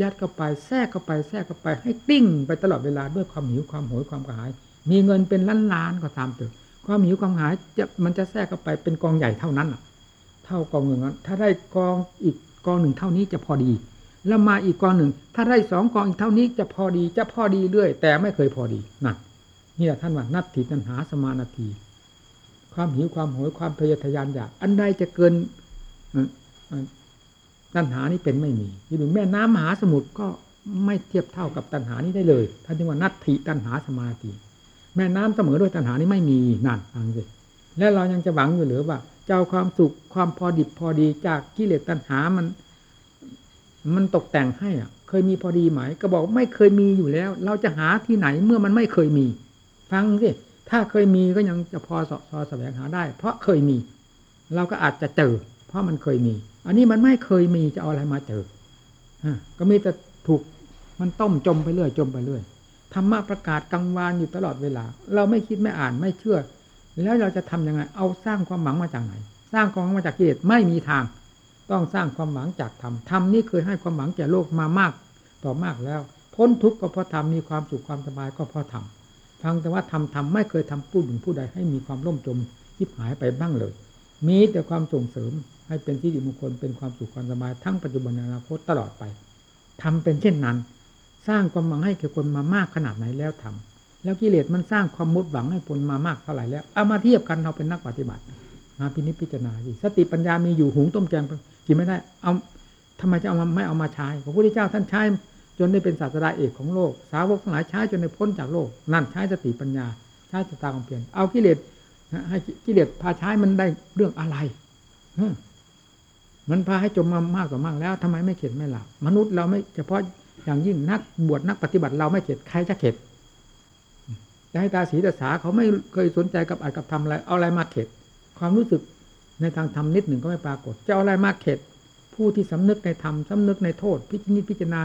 ยัดเข้าไปแทรกเข้าไปแทรกเข้าไปให้กลิ้งไปตลอดเวลาด้วยความหิวความโหยความกระหาย มีเงินเป็นล้านล้านก็ตามเถอะความหิวความหายจะมันจะแทรกเข้าไปเป็นกองใหญ่เท่านั้นล่ะเท่ากองเงินถ้าได้กองอีกกองหนึ่งเท่านี้จะพอดี แล้วมาอีกกองหนึ่ง ถ้าได้สองกองอีกเท่านี้จะพอดีจะพอดีเรื่อย แต่ไม่เคยพอดีนั่นนี่แหละท่านว่านัตถิตัณหาสมานาที ความหิวความโหยความทะเยอทยานอยากอันใดจะเกิน ตัณหานี้เป็นไม่มีที่ถึงแม่น้ำมหาสมุทรก็ไม่เทียบเท่ากับตัณหานี้ได้เลยท่านจึงว่านัตถิตัณหาสมานาทีแม่น้ำเสมอด้วยตัณหานี้ไม่มีนั่นฟังสิและเรายังจะหวังอยู่หรือว่าจะเอาความสุขความพอดิบพอดีจากกิเลสตัณหามัน มันตกแต่งให้อะ เคยมีพอดีไหม ก็บอกไม่เคยมีอยู่แล้ว เราจะหาที่ไหนเมื่อมันไม่เคยมี ฟังสิถ้าเคยมีก็ยังจะพอสอสอแสวงหาได้ เพราะเคยมี เราก็อาจจะเจอ ราะมันเคยมี อันนี้มันไม่เคยมีจะเอาอะไรมาเจอฮะก็มีแต่ถูกมันต้มจมไปเรื่อยจมไปเรื่อยธรรมะประกาศกลางวานอยู่ตลอดเวลา เราไม่คิดไม่อ่านไม่เชื่อ แล้วเราจะทำยังไง เอาสร้างความหวังมาจากไหน สร้างความหวังมาจากกิเลสไม่มีทาง ต้องสร้างความหวังจากธรรมธรรมนี่เคยให้ความหวังแก่โลกมามากต่อมากแล้ว พ้นทุกข์ก็เพราะธรรมมีความสุขความสบายก็เพราะธรรมฟังแต่ว่าทำทำไม่เคยทำผู้หนึ่งผู้ใดให้มีความล่มจมทิบหายไปบ้างเลย มีแต่ความส่งเสริม ให้เป็นที่ดีมงคลเป็นความสุขความสบายทั้งปัจจุบันอนาคตตลอดไปทำเป็นเช่นนั้น สร้างความหวังให้แก่คนมามากขนาดไหนแล้วทำแล้วกิเลสมันสร้างความมุดหวังให้คนมามากเท่าไหร่แล้วเอามาเทียบกันเราเป็นนักปฏิบัติมาพินิจพิจารณาสิสติปัญญามีอยู่หุงต้มแกงกินไม่ได้เอาทำไมจะเอามาไม่เอามาใช้พระพุทธเจ้าท่านใช้จนได้เป็นศาสดาเอกของโลก สาวกทั้งหลายใช้จนได้พ้นจากโลก นั่นใช้สติปัญญาใช้สตาความเปลี่ยนเอากิเลสให้กิเลสพาใช้มันได้เรื่องอะไร มันพาให้จมมามากต่อมากแล้วทำไมไม่เข็ดไม่หลับมนุษย์เราไม่เฉพาะอย่างยิ่งนักบวชนักปฏิบัติเราไม่เข็ดใครจะเข็ดจะให้ตาสีตาสาเขาไม่เคยสนใจกับอัดกับทำอะไร เอาอะไรมาเข็ด ความรู้สึกในทางธรรมนิดหนึ่งก็ไม่ปรากฏ จะเอาอะไรมาเข็ด ผู้ที่สำนึกในธรรมสำนึกในโทษ พิจิตพิจารณา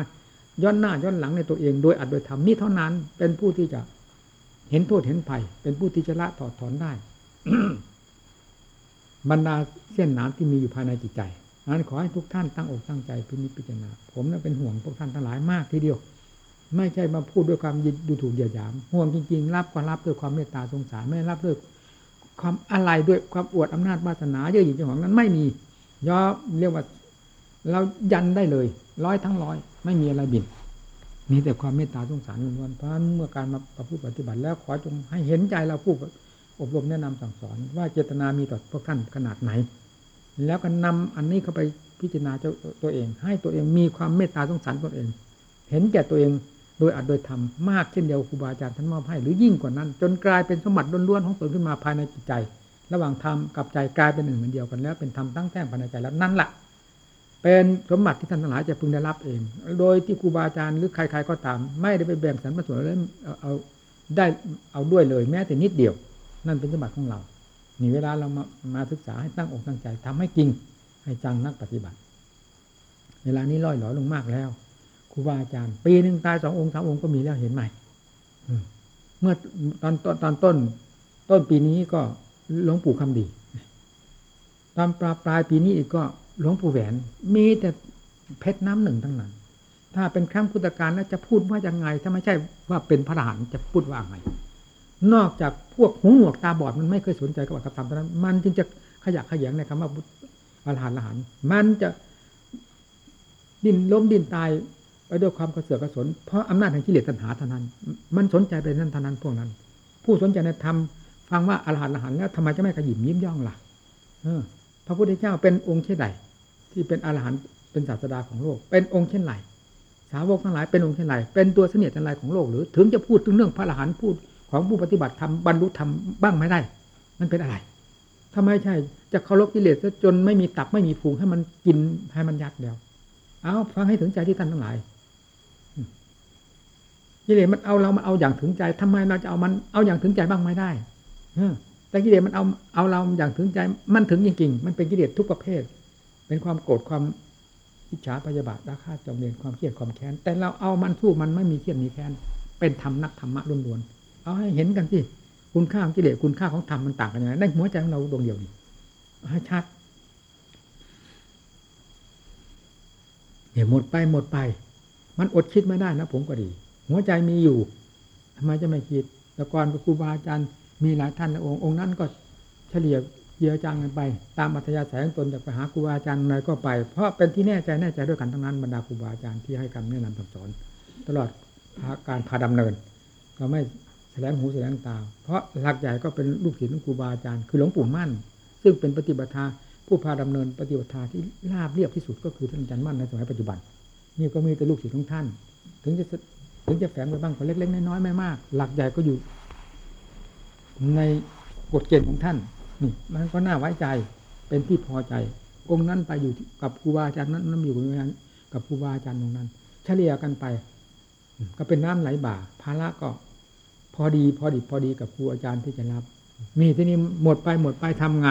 ย้อนหน้าย้อนหลังในตัวเองโดยอัดโดยธรรมนี่เท่านั้น เป็นผู้ที่จะเห็นโทษเห็นภัย เป็นผู้ที่จะละถอดถอนได้บรรดาเส้นหนามที่มีอยู่ภายในจิตใจ นั้นขอให้ทุกท่านตั้งอกตั้งใจพิจิตพิจารณาผมนั้นเป็นห่วงพวกท่านทั้งหลายมากทีเดียว ไม่ใช่มาพูดด้วยความยินดูถูกเหยียดหยาม ห่วงจริงๆ รับก็รับด้วยความเมตตาสงสารไม่รับด้วยความอะไรด้วยความอวดอำนาจวาสนาเยอะหยิ่งเจ้าของนั้นไม่มีย่อเรียกว่าเรายันได้เลย ร้อยทั้งร้อย ไม่มีอะไรบินมีแต่ความเมตตาสงสารล้วนๆเพราะฉะนั้นเมื่อการมาประพฤติปฏิบัติแล้วขอจงให้เห็นใจเราผู้อบรมแนะนำสั่งสอน ว่าเจตนามีต่อพวกท่านขนาดไหน แล้วก็นำอันนี้เข้าไปพิจารณาเจ้าตัวเอง ให้ตัวเองมีความเมตตาสงสารตนเอง เห็นแก่ตัวเองโดยอัดโดยทำมากเช่นเดียวครูบาอาจารย์ท่านมอบให้หรือยิ่งกว่านั้น จนกลายเป็นสมบัติล้วนๆของตนขึ้นมาภายในจิตใจ ระหว่างธรรมกับใจกลายเป็นหนึ่งเหมือนเดียวกันแล้วเป็นธรรมตั้งแท่งภายในใจแล้วนั่นแหละเป็นสมบัติที่ท่านทั้งหลายจะพึงได้รับเอง โดยที่ครูบาอาจารย์หรือใครๆก็ตาม ไม่ได้ไปแบ่งสรรพส่วนแล้วเอาเอาได้เอาด้วยเลย แม้แต่นิดเดียว นั่นเป็นสมบัติของเรา นี่เวลาเรามามาศึกษาให้ตั้งอกตั้งใจทำให้จริง ให้จังนักปฏิบัติ เวลานี้ล่อยหลอลงมากแล้วครูบาอาจารย์ ปีหนึ่งตายสององค์สามองค์ก็มีแล้วเห็นไหมเมื่อตอนตอนตอนต้น ต้นปีนี้ก็หลวงปู่คำดี ตอนปลายปลายปีนี้อีกก็หลวงปู่แหวน มีแต่เพชรน้ำหนึ่งทั้งนั้น ถ้าเป็นครั้งพุทธกาลแล้วจะพูดว่ายังไง ถ้าไม่ใช่ว่าเป็นพระอรหันต์จะพูดว่าไง นอกจากพวกหูหนวกตาบอดมันไม่เคยสนใจกับอัตธรรมเท่านั้น มันจึงจะขยักขยงในคำว่าอรหันต์อรหันต์มันจะดิ้นล้มดิ้นตายไปด้วยความกระเสือกกระสน เพราะอำนาจแห่งกิเลสตัณหาเท่านั้น มันสนใจไปนั้นเท่านั้นพวกนั้น ผู้สนใจในธรรมฟังว่าอรหันต์อรหันต์แล้วทำไมจะไม่ขยิมยิ้มย่องล่ะเออพระพุทธเจ้าเป็นองค์เช่นใดที่เป็นอรหันต์เป็นศาสดาของโลก เป็นองค์เช่นไรสาวกทั้งหลายเป็นองค์เช่นไรเป็นตัวเสนียดจันไรของโลกหรือ ถึงจะพูดถึงเรื่องพระอรหันต์พูด ของผู้ปฏิบัติธรรมบรรลุธรรมบ้างไม่ได้ มันเป็นอะไรถ้าไม่ใช่ จะเคารพกิเลสซะจนไม่มีตับไม่มีพุงให้มันกินให้มันยัดเดียวเอาฟังให้ถึงใจที่ท่านทั้งหลายกิเลสมันเอาเรามาเอาอย่างถึงใจทำไมเราจะเอามันเอาอย่างถึงใจบ้างไม่ได้แต่กิเลสมันเอาเอาเราอย่างถึงใจมันถึงจริงๆมันเป็นกิเลสทุกประเภท เป็นความโกรธความอิจฉาพยาบาทราคาจองเวรความเครียดความแค้นแต่เราเอามันสู้มันไม่มีเครียดมีแค้นเป็นธรรมนักธรรมะล้วนๆ เอาให้เห็นกันสิคุณค่าของกิเลสคุณค่าของธรรมมันต่างกันยังไงในหัวใจของเราดวงเดียวนี่ให้ชัดเนี่ยหมดไปหมดไป มันอดคิดไม่ได้นะผมก็ดี หัวใจมีอยู่ทำไมจะไม่คิดแต่ก่อนครูบาอาจารย์มีหลายท่านองค์องค์นั้นก็เฉลี่ยเยียจางกันไป ตามอัธยาศัยของตนจากไปหาครูบาอาจารย์ไหนก็ไป เพราะเป็นที่แน่ใจแน่ใจด้วยกันทั้งนั้นบรรดาครูบาอาจารย์ที่ให้คำแนะนำสั่งสอน ตลอดการพาดำเนิน ก็ไม่ แสงหูแสงตา เพราะหลักใหญ่ก็เป็นลูกศิษย์ของครูบาอาจารย์ คือหลวงปู่มั่น ซึ่งเป็นปฏิบัติาผู้พาดำเนินปฏิบัติที่ราบเรียบที่สุดก็คือท่านอาจารย์มั่นในสมัยปัจจุบัน นี่ก็มีแต่ลูกศิษย์ของท่าน ถึงจะถึงจะแฝงไปบ้างก็เล็กๆน้อยๆไม่มาก หลักใหญ่ก็อยู่ ในกฎเกณฑ์ของท่านนี่มันก็น่าไว้ใจเป็นที่พอใจ องค์นั้นไปอยู่กับครูบาอาจารย์นั้นนั้นอยู่กับกับครูบาอาจารย์ตรงนั้น เฉลี่ยกันไป ก็เป็นน้ำไหลบ่าภาระก็ อดีพอดีพอดีกับครูอาจารย์ที่จะรับ มีที่นี่หมดไปหมดไปทำไง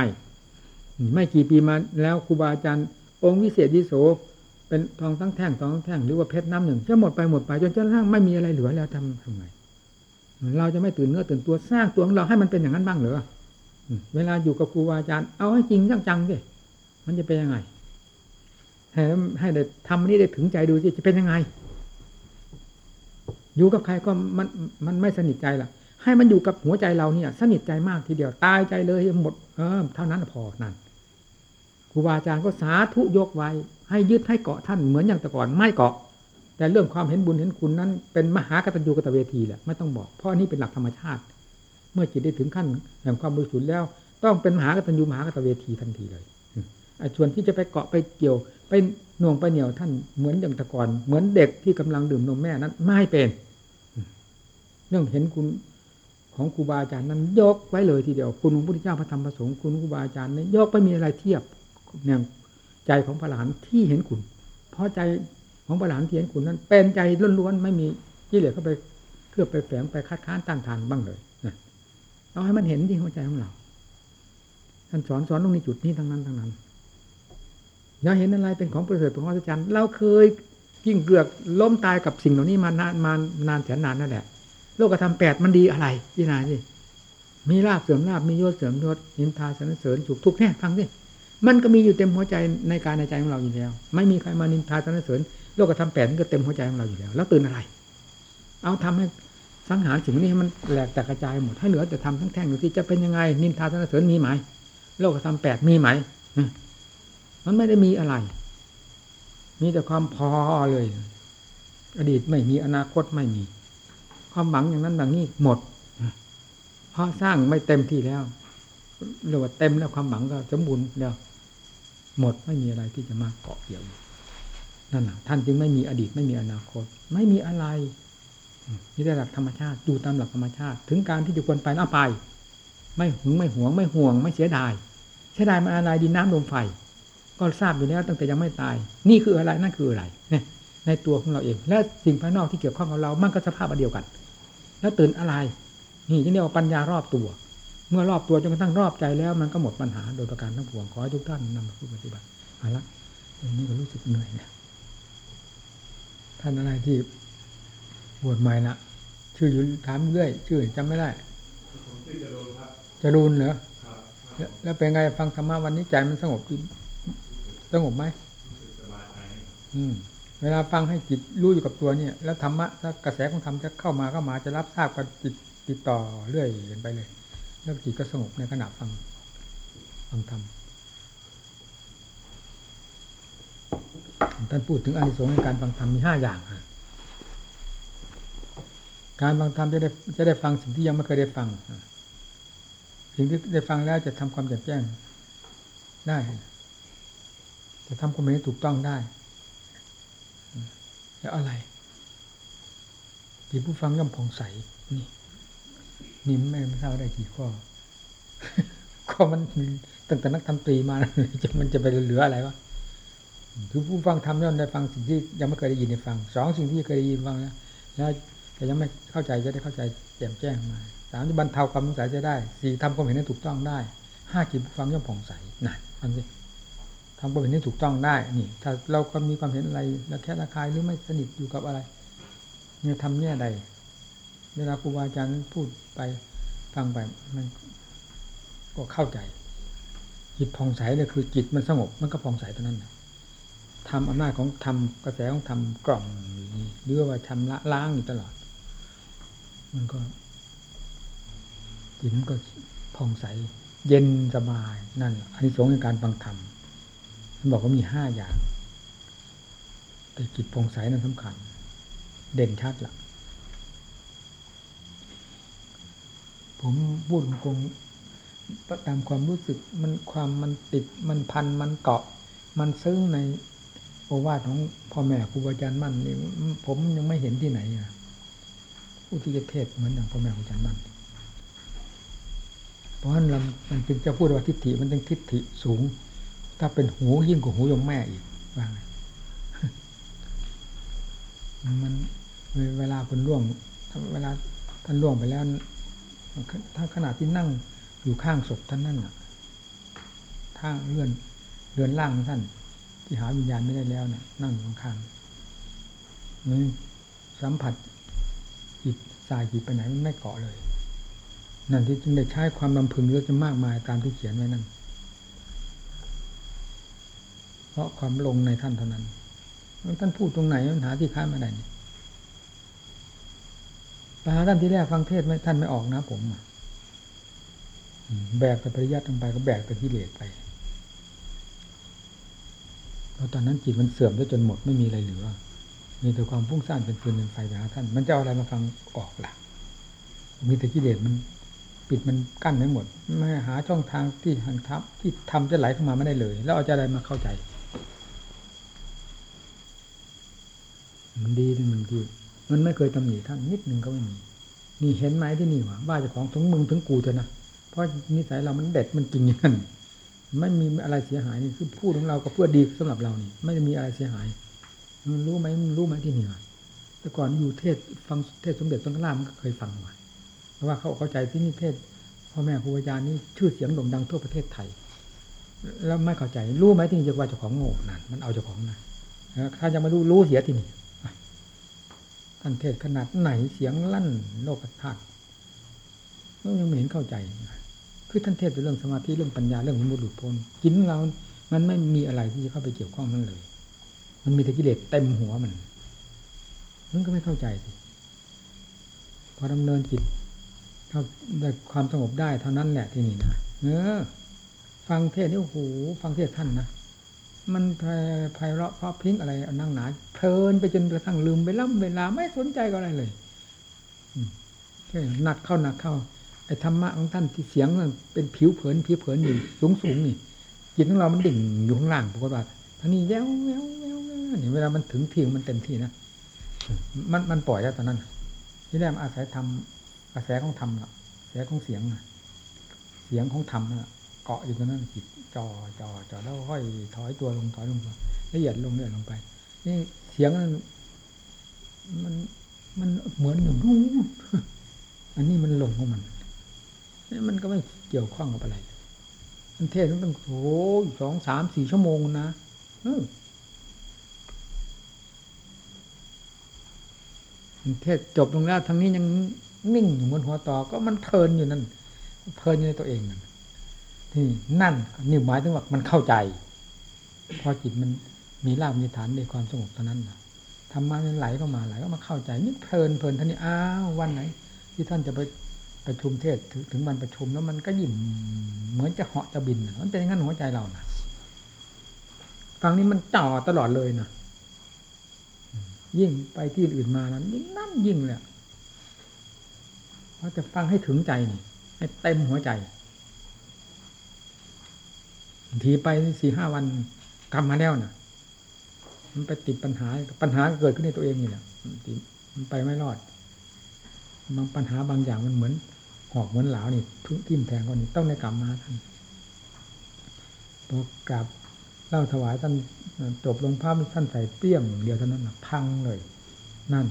ไม่กี่ปีมาแล้วครูบาอาจารย์ องค์วิเศษวิโสเป็นทองทั้งแท่งทองทั้งแท่งหรือว่าเพชรน้ำหนึ่งจะหมดไปหมดไปจนกระทั่งไม่มีอะไรเหลือแล้วทำทำไงเราจะไม่ตื่นเนื้อตื่นตัวสร้างตัวของเราให้มันเป็นอย่างนั้นบ้างเหรอเวลาอยู่กับครูบาอาจารย์เอาให้จริงจังๆสิมันจะเป็นยังไงให้ให้ได้ทำนี้ได้ถึงใจดูสิจะเป็นยังไง อยู่กับใครก็มันมันไม่สนิทใจล่ะ ให้มันอยู่กับหัวใจเราเนี่ย สนิทใจมากทีเดียวตายใจเลยหมดเออเท่านั้นพอนั่นครูบาอาจารย์ก็สาธุยกไว้ ให้ยึดให้เกาะท่านเหมือนอย่างแต่ก่อนไม่เกาะ แต่เรื่องความเห็นบุญเห็นคุณนั้น เป็นมหากตัญญูกตเวทีแหละไม่ต้องบอกเพราะนี่เป็นหลักธรรมชาติ เมื่อจิตได้ถึงขั้นแห่งความบริสุทธิ์แล้ว ต้องเป็นมหากตัญญูมหากตเวทีทันทีเลยไอ้ส่วนที่จะไปเกาะไปเกี่ยวไปหน่วงไปเหนี่ยวท่านเหมือนอย่างแต่ก่อนเหมือนเด็กที่กำลังดื่มนมแม่นั้นไม่เป็น เรื่องเห็นคุณของครูบาอาจารย์นั้น ยกไว้เลยทีเดียวคุณของพระพุทธเจ้าพระธรรมพระสงฆ์คุณครูบาอาจารย์นั้นยกไม่มีอะไรเทียบเนี่ยใจของพระหลานที่เห็นคุณ เพราะใจของพระหลานที่เห็นคุณนั้น เป็นใจล้วนๆไม่มีกิเหลสเข้าไปเคลือบไปแฝงไปคัดค้านต้านทานบ้างเลยเอาให้มันเห็นที่หัวใจของเราท่านสอนสอนตรงนี้จุดนี้ทั้งนั้นทั้งนั้นเราเห็นอะไรเป็นของประเสริฐเป็นของอัศจรรย์เราเคยยิ่งเกือกล้มตายกับสิ่งเหล่านี้มานานมานานแสนนานนั่นแหละ โลกธรรมแปดมันดีอะไรพี่นาสิมีลาบเสริมลาบมียศเสริมยศนินทาสรรเสริญสุขทุกแน่ฟังสิมันก็มีอยู่เต็มหัวใจในการในใจของเราอยู่แล้ว ไม่มีใครมานินทาสรรเสริญโลกธรรมแปดมันก็เต็มหัวใจของเราอยู่แล้ว แล้วตื่นอะไร เอาทำให้สังหารสิ่งนี้ให้มันแหลกแตกกระจายหมดให้เหลือแต่ทำทั้งแท่งอยู่ที่จะเป็นยังไง นินทาสรรเสริญมีไหมโลกธรรมแปดมีไหมมันไม่ได้มีอะไร มีแต่ความพอเลย อดีตไม่มีอนาคตไม่มี ความหวังอย่างนั้นอย่างนี้หมด เพราะสร้างไม่เต็มที่แล้วเรียกว่าเต็มแล้วความหวังก็สมบูรณ์แล้ว หมดไม่มีอะไรที่จะมาเกาะเกี่ยวนั่นแหละท่านจึงไม่มีอดีตไม่มีอนาคต ไม่มีอะไรนี่ได้หลักธรรมชาติดูตามหลักธรรมชาติ ถึงการที่จะควรไปน่าไป ไม่หึงไม่หวงไม่ห่วง ไม่เสียดายเสียดายมาอะไรดินน้ำลมไฟ ก็ทราบอยู่แล้วตั้งแต่ยังไม่ตาย นี่คืออะไรนั่นคืออะไรในตัวของเราเอง และสิ่งภายนอกที่เกี่ยวข้องกับเรามันก็สภาพเดียวกัน แล้วตื่นอะไร นี่ที่เรียกว่าปัญญารอบตัว เมื่อรอบตัวจนกระทั่งรอบใจแล้ว มันก็หมดปัญหาโดยประการทั้งปวงขอให้ทุกท่านนำมาปฏิบัติเอาละตรงนี้ก็รู้สึกเหนื่อยนะท่านอะไรที่บวชใหม่ละชื่ออยู่ถามเรื่อยชื่อจำไม่ได้จะรูนเหรอแล้วเป็นไงฟังธรรมะวันนี้ใจมันสงบสงบไหมอืม เวลาฟังให้จิตรู้อยู่กับตัวเนี่ย แล้วธรรมะถ้ากระแสของธรรมจะเข้ามาเข้ามาจะรับทราบกันติดติดต่อเรื่อยไปเลย แล้วจิตก็สงบในขณะฟังฟังธรรมท่านพูดถึงอานิสงส์ในการฟังธรรมมีห้าอย่างการฟังธรรมจะได้จะได้ฟังสิ่งที่ยังไม่เคยได้ฟัง สิ่งที่ได้ฟังแล้วจะทำความแจ่มแจ้งได้ จะทำความเห็นถูกต้องได้ แล้วอะไรจิตผู้ฟังย่อมผ่องใส นี่ นี่ไม่ไม่ทราบได้กี่ข้อก็มันตั้งแต่นักทำตรีมาจะมันจะไปเหลืออะไรวะคือผู้ฟังทำย่อมได้ฟังสิ่งที่ยังไม่เคยได้ยินได้ฟังสองสิ่งที่เคยได้ยินฟังแล้วแล้วแต่ยังไม่เข้าใจจะได้เข้าใจแจ่มแจ้งมาสามจะบรรเทาความสงสัยจะได้สี่ทำความเห็นให้ถูกต้องได้ห้าจิตผู้ฟังย่อมผ่องใสนั่นฟังสิ ทำความเห็นให้ถูกต้องได้ นี่ ถ้าเราก็มีความเห็นอะไรแล้วแค่ระคายหรือไม่สนิทอยู่กับอะไร เนี่ยทำเนี่ยใด เวลาครูบาอาจารย์พูดไปฟังไปมันก็เข้าใจ จิตผ่องใสเนี่ยคือ จิตมันสงบ มันก็ผ่องใสเท่านั้นนะทำอำนาจของทำกระแสของทำกล่อมหรือว่าทำละล้างอยู่ตลอด มันก็จิตมันก็ผ่องใส เย็นสบายนั่นอันนี้สงในการฟังธรรม บอกว่ามีห้าอย่าง แต่จิตผ่งใสนั้นสำคัญ เด่นชัดละ่ะ ผมพูดคงตามความรู้สึกมันความมันติดมันพันมันเกาะ มันซึ้งในโอวาทของพ่อแม่ครูบาอาจารย์มั่นนี่ผมยังไม่เห็นที่ไหนอะผู้ที่จะเทศเหมือนอย่างพ่อแม่ครูอาจารย์มั่นเพราะฉะนั้นมันจึงจะพูดว่าทิฏฐิมันต้องทิฏฐิสูง ถ้าเป็นหูยิ่งกว่าหูยมแม่อีกว่างมันเวลาคนล่วงเวลาท่านล่วงไปแล้วถ้าขนาดที่นั่งอยู่ข้างศพท่านนั่นน่ะทางเลื่อนเรือนล่างของท่าน ที่หาวิญญาณไม่ได้แล้วน่ะนั่งอยู่ข้างนี่สัมผัสจิตสายจิตไปไหนมันไม่เกาะเลย นั่นที่จึงได้ใช้ความลำพึงเยอะจะมากมายตามที่เขียนไว้นั่น เพ ราะความลงในท่านเท่านั้น ท่านพูดตรงไหนมันหาที่ค้านมาได้นี่ไปหาท่านที่แรกฟังเทศไม่ท่านไม่ออกนะผมแบกแต่ปริยัติลงไปก็แบกแต่กิเลสไปเพราะตอนนั้นจิตมันเสื่อมได้จนหมดไม่มีอะไรเหลือ มีแต่ความพุ่งสร้างเป็นฟืนเป็นไฟไปหาท่าน มันจะเอาอะไรมาฟังออกล่ะ มีแต่กิเลสมัน ปิดมันกั้นไว้หมด ไม่หาช่องทางที่หันทับที่ทำจะไหลเข้ามาไม่ได้เลย แล้วเอาจะอะไรมาเข้าใจ มันดีมันดีมันไม่เคยตำหนิท่านนิดนึงก็ไม่มีนี่เห็นไหมที่นี่ว่าว่าจะของถึงมึงถึงกูเถอะนะเพราะนิสัยเรามันเด็ดมันจริงอย่างนั้นไม่มีอะไรเสียหายนี่คือพูดของเราก็เพื่อดีสำหรับเรานี่ ไม่ได้มีอะไรเสียหายมันรู้ไหมมันรู้ไหมที่นี่ว่าแต่ก่อนอยู่เทศฟังเทศสมเด็จต้นกล้ามันก็เคยฟังมาเพราะว่าเขาเข้าใจที่นี่เทศพ่อแม่ครูอาจารย์นี่ชื่อเสียงโด่งดังทั่วประเทศไทย แล้วไม่เข้าใจรู้ไหมที่นี่จะว่าเจ้าของโง่นั่นมันเอาเจ้าของนะถ้าจะมารู้รู้เสียที่นี่านเทศขนาดไหนเสียงลั่นโลกธาตุก็ยังไม่เห็นเข้าใจ คือท่านเทศเป็นเรื่องสมาธิเรื่องปัญญาเรื่องมุหลุดพ้นกินเรา มันไม่มีอะไรที่จะเข้าไปเกี่ยวข้องนั่นเลย มันมีแต่กิเลสเต็มหัวมันมันก็ไม่เข้าใจสิพอดำเนินจิตเท่าได้ความสงบได้เท่านั้นแหละที่นี่นะเออฟังเทศนี่โอ้โหฟังเทศท่านนะ มันไพเราะเพราะพิ้งอะไรนั่งหนาเพลินไปจนกระทั่งลืมไปล่ำเวลาไม่สนใจกับอะไรเลยหนักเข้าหนักเข้าไอ้ธรรมะของท่านที่เสียงเป็นผิวเผินผิวเผินอยู่สูงสูงนี่จิตของเรามันดิ่งอยู่ข้างล่างปกติว่าท่านี้แย้วแย้วแย้วนี่เวลามันถึงที่มันเต็มที่นะมันมันปล่อยแล้วตอนนั้น ที่แรกอาศัยทำกระแสของธรรมละกระแสของเสียงเสียงของธรรม เกาะอยู่ตรงนั้นจิตจ่อจ่อจ่อแล้วค่อยถอยตัวลงถอยลงละเอียดลงเรื่อยลงไป นี่เสียงมันมันเหมือนอยู่นู้นอันนี้มันลงของมันนี่มันก็ไม่เกี่ยวข้องกับอะไรมันเทศตั้องโอ้สองสามสี่ชั่วโมงนะเทศจบลงแล้วทางนี้ยังนิ่งอยู่บนหัวต่อก็มันเพลินอยู่นั่นเพลินอยู่ในตัวเองนั่น ที่นั่นนี่หมายถึงว่ามันเข้าใจ พอจิตมันมีรากมีฐานในความสงบเท่านั้นนะธรรมะนั้นไหลเข้ามาไหลก็มาเข้าใจนี่เพลินเพลินท่านนี่อ้าววันไหน ที่ท่านจะไปประชุมเทศถึงวันประชุมแล้วมันก็ยิ้มเหมือนจะเหาะจะบินมันเป็นอย่างนั้นหัวใจเรานะฟังนี้มันจ่อตลอดเลยนะยิ่งไปที่อื่นมานั้นยิ่งนั่นยิ่งเลยเพราะจะฟังให้ถึงใจนี่ให้เต็มหัวใจ ทีไปสี่ห้าวันกลับมาแล้วนะ่ะ มันไปติดปัญหา ปัญหาเกิดขึ้นในตัวเองนี่แหละมันไปไม่รอดบางปัญหาบางอย่างมันเหมือน หอกเหมือนเหลานี่ทิ่มแทงก็นี่ต้องในกลับมาท่านพอกราบเล่าถวายท่านจบลงภาพท่านใส่เปี้ยงเดียวเท่านั้นนะพังเลย นั่น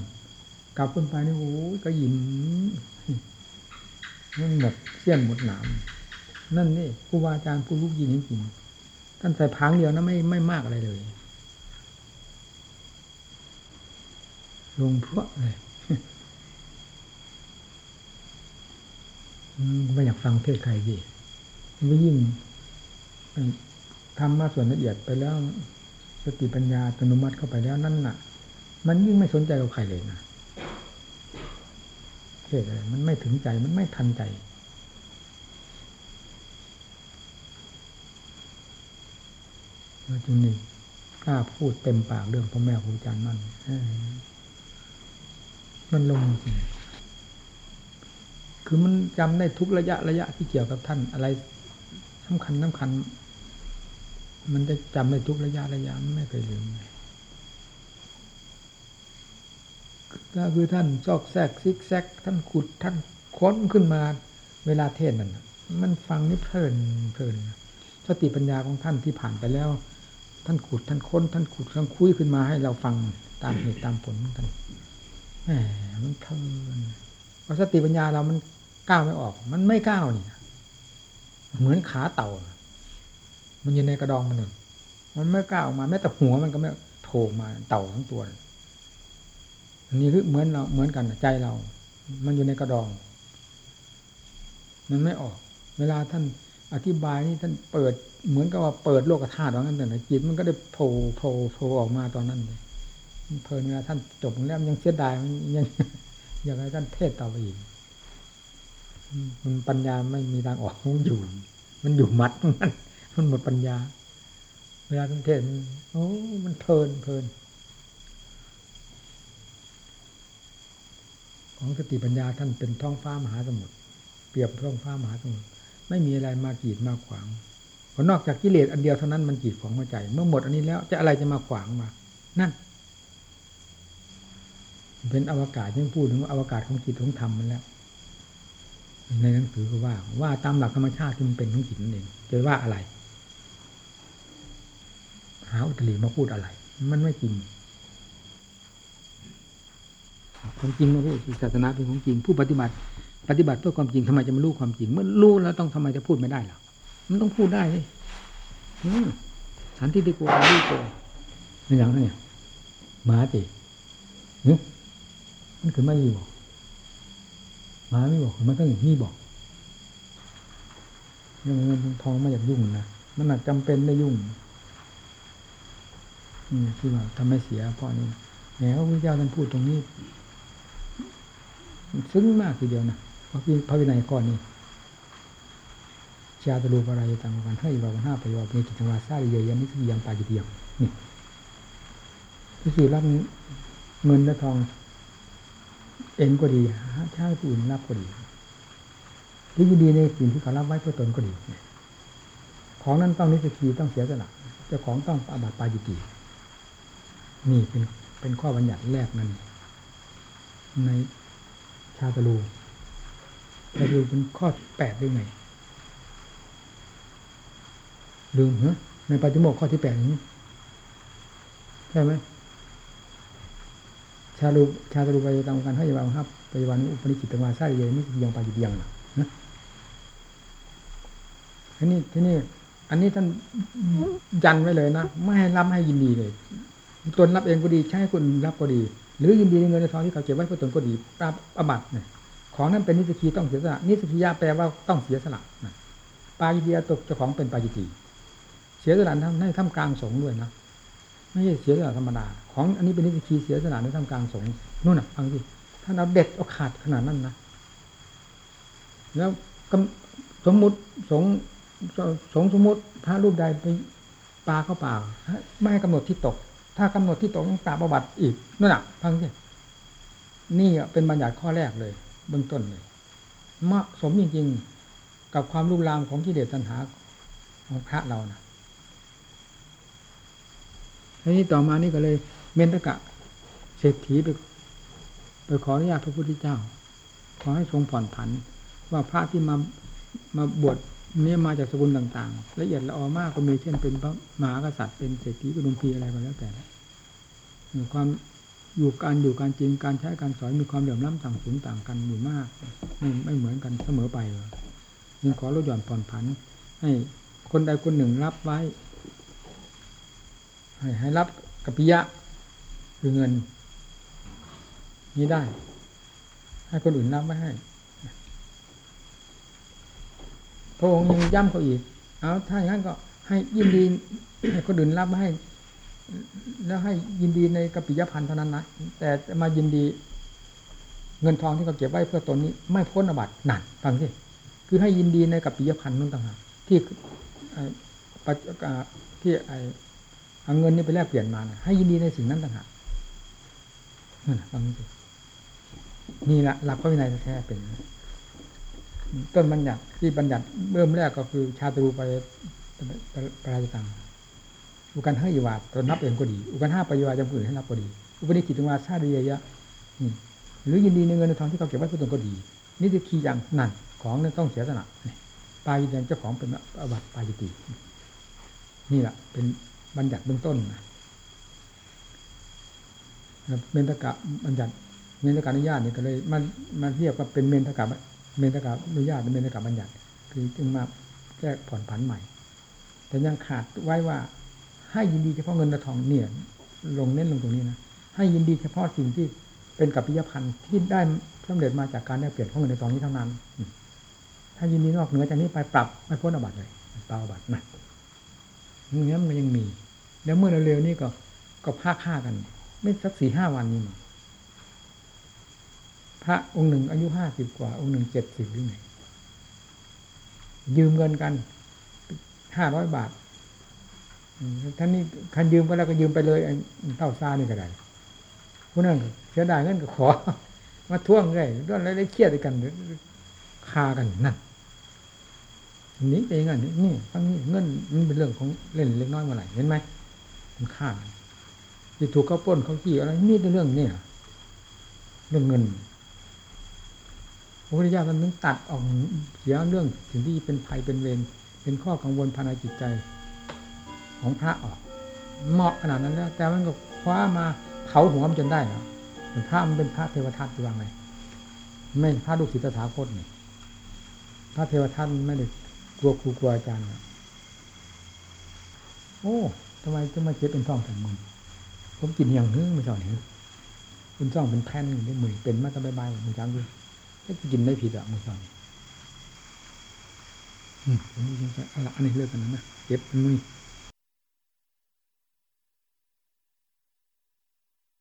กลับขึ้นไปนี่โอ้ยก็ยิ้มมันหมดเสี้ยนหมดหนาม นั่นนี่ครูบาอาจารย์ผู้ลูกยินจริงๆท่านใส่พังเดียวนะไม่ไม่มากอะไรเลย ลงพวกเลยไม่อยากฟังเทศใครดิไม่ยิ่งทำมาส่วนละเอียดไปแล้ว สติปัญญาอัตโนมัติเข้าไปแล้วนั่นน่ะ มันยิ่งไม่สนใจกับใครเลยนะเทศอะไรมันไม่ถึงใจมันไม่ทันใจ มาจุนี่กล้าพูดเต็มปากเรื่องพ่อแม่ครูอาจารย์มั่นมันลงจริงคือมันจำได้ทุกระยะระยะที่เกี่ยวกับท่าน อะไรสำคัญสำคัญ มันจะจำได้ทุกระยะระยะไม่เคยลืมเลยก็คือท่านซอกแซกซิกแซก ท่านขุดท่านค้นขึ้นมา เวลาเทศนั่นน่ะมันฟังนี่เพลินเพลินสติปัญญาของท่านที่ผ่านไปแล้ว ท่านขุดท่านค้น ท่านขุดท่านคุยขึ้นมาให้เราฟังตามเหตุตามผลของท่านแหมมันเพลินเพราะสติปัญญาเรามันก้าวไม่ออก มันไม่ก้าวนี่นะเหมือนขาเต่า มันอยู่ในกระดองมันหนึ่งมันไม่ก้าวออกมาแม้แต่หัวมันก็ไม่โผล่มาเต่าทั้งตัวอันนี้คือเหมือนเราเหมือนกันใจเรา มันอยู่ในกระดอง มันไม่ออก เวลาท่าน อธิบายนี่ท่านเปิดเหมือนกับว่าเปิดโลกธาตุว่างั้นแต่จิตมันก็ได้โผล่โผล่โผล่ออกมาตอนนั้นเลยเพลินเวลาท่านจบแล้วยังเสียดายมันยังอยากให้ท่านเทศต่อไปอีกมันปัญญาไม่มีทางออกมันอยู่ มันอยู่มัดมันมันหมดปัญญา เวลาท่านเทศมันโอ้มันเพลินเพลิน ของสติปัญญาท่านเป็นท้องฟ้ามหาสมุทรเปรียบท้องฟ้ามหาสมุทร ไม่มีอะไรมากีดมาขวางเพราะนอกจากกิเลสอันเดียวเท่านั้นมันกีดของหัวใจ เมื่อหมดอันนี้แล้วจะอะไรจะมาขวางมา นั่น เป็นอวกาศยังพูดถึงอวกาศของจิตของธรรมมันแล้ว ในหนังสือก็ว่า ว่าตามหลักธรรมชาติที่มันเป็นของจิตนั่นเองจะว่าอะไร หาอุตริมาพูดอะไร มันไม่จริงความจริงมาพูดศาสนาเป็นของจริงผู้ปฏิบัติ ปฏิบัติเพื่อความจริงทำไมจะไม่รู้ความจริง เมื่อรู้แล้วต้องทำไมจะพูดไม่ได้หรอมันต้องพูดได้เลยสันติติโกอาริโกนี่อย่างนั้นเนี่ยหมาติเนี่มันคือไม่มีบอกหมาไม่บอกมันต้องมีบอกเรื่องเงินทองม่อยากยุ่งนะมันหนักจำเป็นได้ยุ่งนี่ที่ว่าทำให้เสียพราะนี่แหมพระพุทธเจ้าท่านพูดตรงนี้ ซึ้งมากทีเดียวนะ พระพระวินัยข้อนี้ชาตรูปรายตังกันให้เราห้าประโยชน์ในกิจวัตรสร้างเยอะๆนี่คือยังปาจิเดียงนี่ที่สี่รับเงินและทอง เองก็ดีถ้าให้ผู้อื่นรับก็ดีหรือยินดีในสิ่งที่เขารับไว้เพื่อตนก็ดีของนั้นต้องนิสกีต้องเสียสละเจ้าของต้องอาบัติปาจิตีนี่เป็นเป็นข้อบัญญัติแรกนั้น ในชาตรู ชาตรูเป็นข้อแปดได้ไงลืมเหรอในปฏิโมกข้อที่แปดนี้ใช่ไหมชาลูชาตรูปายตังกันให้ยาวครับปายวันอุปนิจิตตังวาซาเยนี่ยังปาจิตยังนะอันนี้ที่นี่อันนี้ท่านยันไว้เลยนะไม่ให้รับให้ยินดีเลยตนรับเองก็ดี ใช้คนรับก็ดี หรือยินดีในเงินในทองที่เขาเก็บไว้เพื่อตนก็ดีปราบอบัตเนี่ย ของนั้นเป็นนิสกีต้องเสียสละนิสกียาแปลว่าต้องเสียสละปาจิตียตกเจ้าของเป็นปาจิตีเสียสละทำให้ท่ามกลางสงด้วยนะไม่ใช่เสียสละธรรมดาของอันนี้เป็นนิสกีเสียสละในท่ามกลางสงนู่นน่ะฟังสิท่านเอาเด็ดเอาขาดขนาดนั้นนะแล้วสมมุติสงสงสมมุติพระรูปใดไปปลาเข้าป่าไม่ให้กำหนดที่ตก ถ้ากำหนดที่ตกต้องปราประบัติอีกนั่นน่ะฟังสินี่เป็นบัญญัติข้อแรกเลย เบื้องต้นเลยเหมาะสมจริงๆ กับความรุกรามของกิเลสตัณหาของพระเรานะทีนี้ต่อมานี่ก็เลย เมนตกะเศรษฐีไปไปขออนุญาตพระพุทธเจ้า ขอให้ทรงผ่อนผัน ว่าพระที่มามาบวชนี่มาจากสกุลต่างๆ ละเอียดละออมากก็มีเช่นเป็นพระมหากษัตริย์เป็นเศรษฐีกุดุมพีอะไรก็แล้วแต่ความ อยู่การอยู่การจริงการใช้การสอนมีความเหลื่อมล้ำต่างสูงต่างกันอยู่มากไม่ไม่เหมือนกันเสมอไปยังขอลดหย่อนผ่อนผัน ให้คนใดคนหนึ่งรับไว้ ให้ให้รับกัปปิยะคือเงิน นี้ได้ ให้คนอื่นรับไม่ให้พระองค์ยังย้ำเขาอีก เอาถ้าอย่างนั้นก็ให้ยินดีให้คนอื่นรับไม่ให้ แล้วให้ยินดีในกปิยพันธ์เท่านั้นนะแต่มายินดี เงินทองที่เขาเก็บไว้เพื่อตนนี้ ไม่พ้นอบัตหนักฟังสิคือให้ยินดีในกปิยพันธ์นั่นต่างหากที่ปัจอ่าที่ไอเอาเงินนี้ไปแลกเปลี่ยนมานะให้ยินดีในสิ่งนั้นต่างหากนั่นฟังสินี่แหละหลักพระวินัยแท้เป็น ต้นบัญญัติที่บัญญัติเริ่มแรกก็คือชาตรูไปปราจตัง อุกันให้อีวาตนนับเองก็ดี อุกันห้าปริวาจำอื่นให้นับก็ดี อุปนิจิตวาชาดียะหรือยินดีในเงินในทองที่เขาเก็บไว้เพื่อตนก็ดี นี่คือคีย์อย่างนั่นของนั้นต้องเสียสละปายินเจ้าของเป็นอวัตปาจิตินี่แหละเป็นบัญญัติเบื้องต้นนะเมนตกะบัญญัติเมนตกะอนุญาตนี่ก็เลยมันมันเรียกว่าเป็นเมนตกะเมนตกาอนุญาตเมนตกาบัญญัติ คือจึงมาแก้ผ่อนผันใหม่ แต่ยังขาดไว้ว่า ให้ยินดีเฉพาะเงินและทองเนี่ย ลงเน้นลงตรงนี้นะให้ยินดีเฉพาะสิ่งที่เป็นกับปิยพันธ์ที่ได้สำเร็จมาจากการได้เปลี่ยนของเงินในทองนี้เท่านั้น ถ้ายินดีนอกเหนือจากนี้ไปปรับไม่พ้นอบัตเลยเปล่าอบัตนะเนี้ยมันยังมี แล้วเมื่อเร็วๆนี้ก็ก็พาฆ่ากัน ไม่สักสี่ห้าวันนี้มั้งพระองค์หนึ่งอายุห้าสิบกว่า องค์หนึ่งเจ็ดสิบหรือไงยืมเงินกันห้าร้อยบาท ท่านนี้คันยืมก็แล้วก็ยืมไปเลยเท่าซานี่ก็ได้ผู้นั้นเสียดายเงินก็ขอ มาท่วงเลยด้วนอะไรได้เครียดกันคากันนั่นนี้เองอะนี่ฟังนี่เงินมันเป็นเรื่องของเล่นเล็กน้อยเมื่อไหร่เห็นไหมมันฆ่าที่ถูกเขาปล้นเขาขี้อะไรนี่เป็นเรื่องเนี่ยเรื่องเงินพระพุทธเจ้าท่านถึงตัดออกเสียเรื่องสิ่งที่เป็นภัยเป็นเวรเป็นข้อกังวลภายในจิตใจ ของพระออกเหมาะขนาดนั้นแล้วแต่มันก็คว้ามาเผาหัวมันจนได้เหรอพระมันเป็นพระเทวทัตที่ว่าไงไม่พระลูกศิษย์ตถาคตนี่พระเทวทัตไม่ได้กลัวครูกลัวอาจารย์โอ้ทำไมจะมาเจ็บเป็นท้องแต่มึงผมกินอย่างนึงไม่สอนเห็นคุณจ้องเป็นแผ่นนี่มือเป็นมาตั้งใบๆมือจังด้วยถ้ากินไม่ผิดอะมือสอนอืมอันนี้เลิกกันนะเจ็บมือ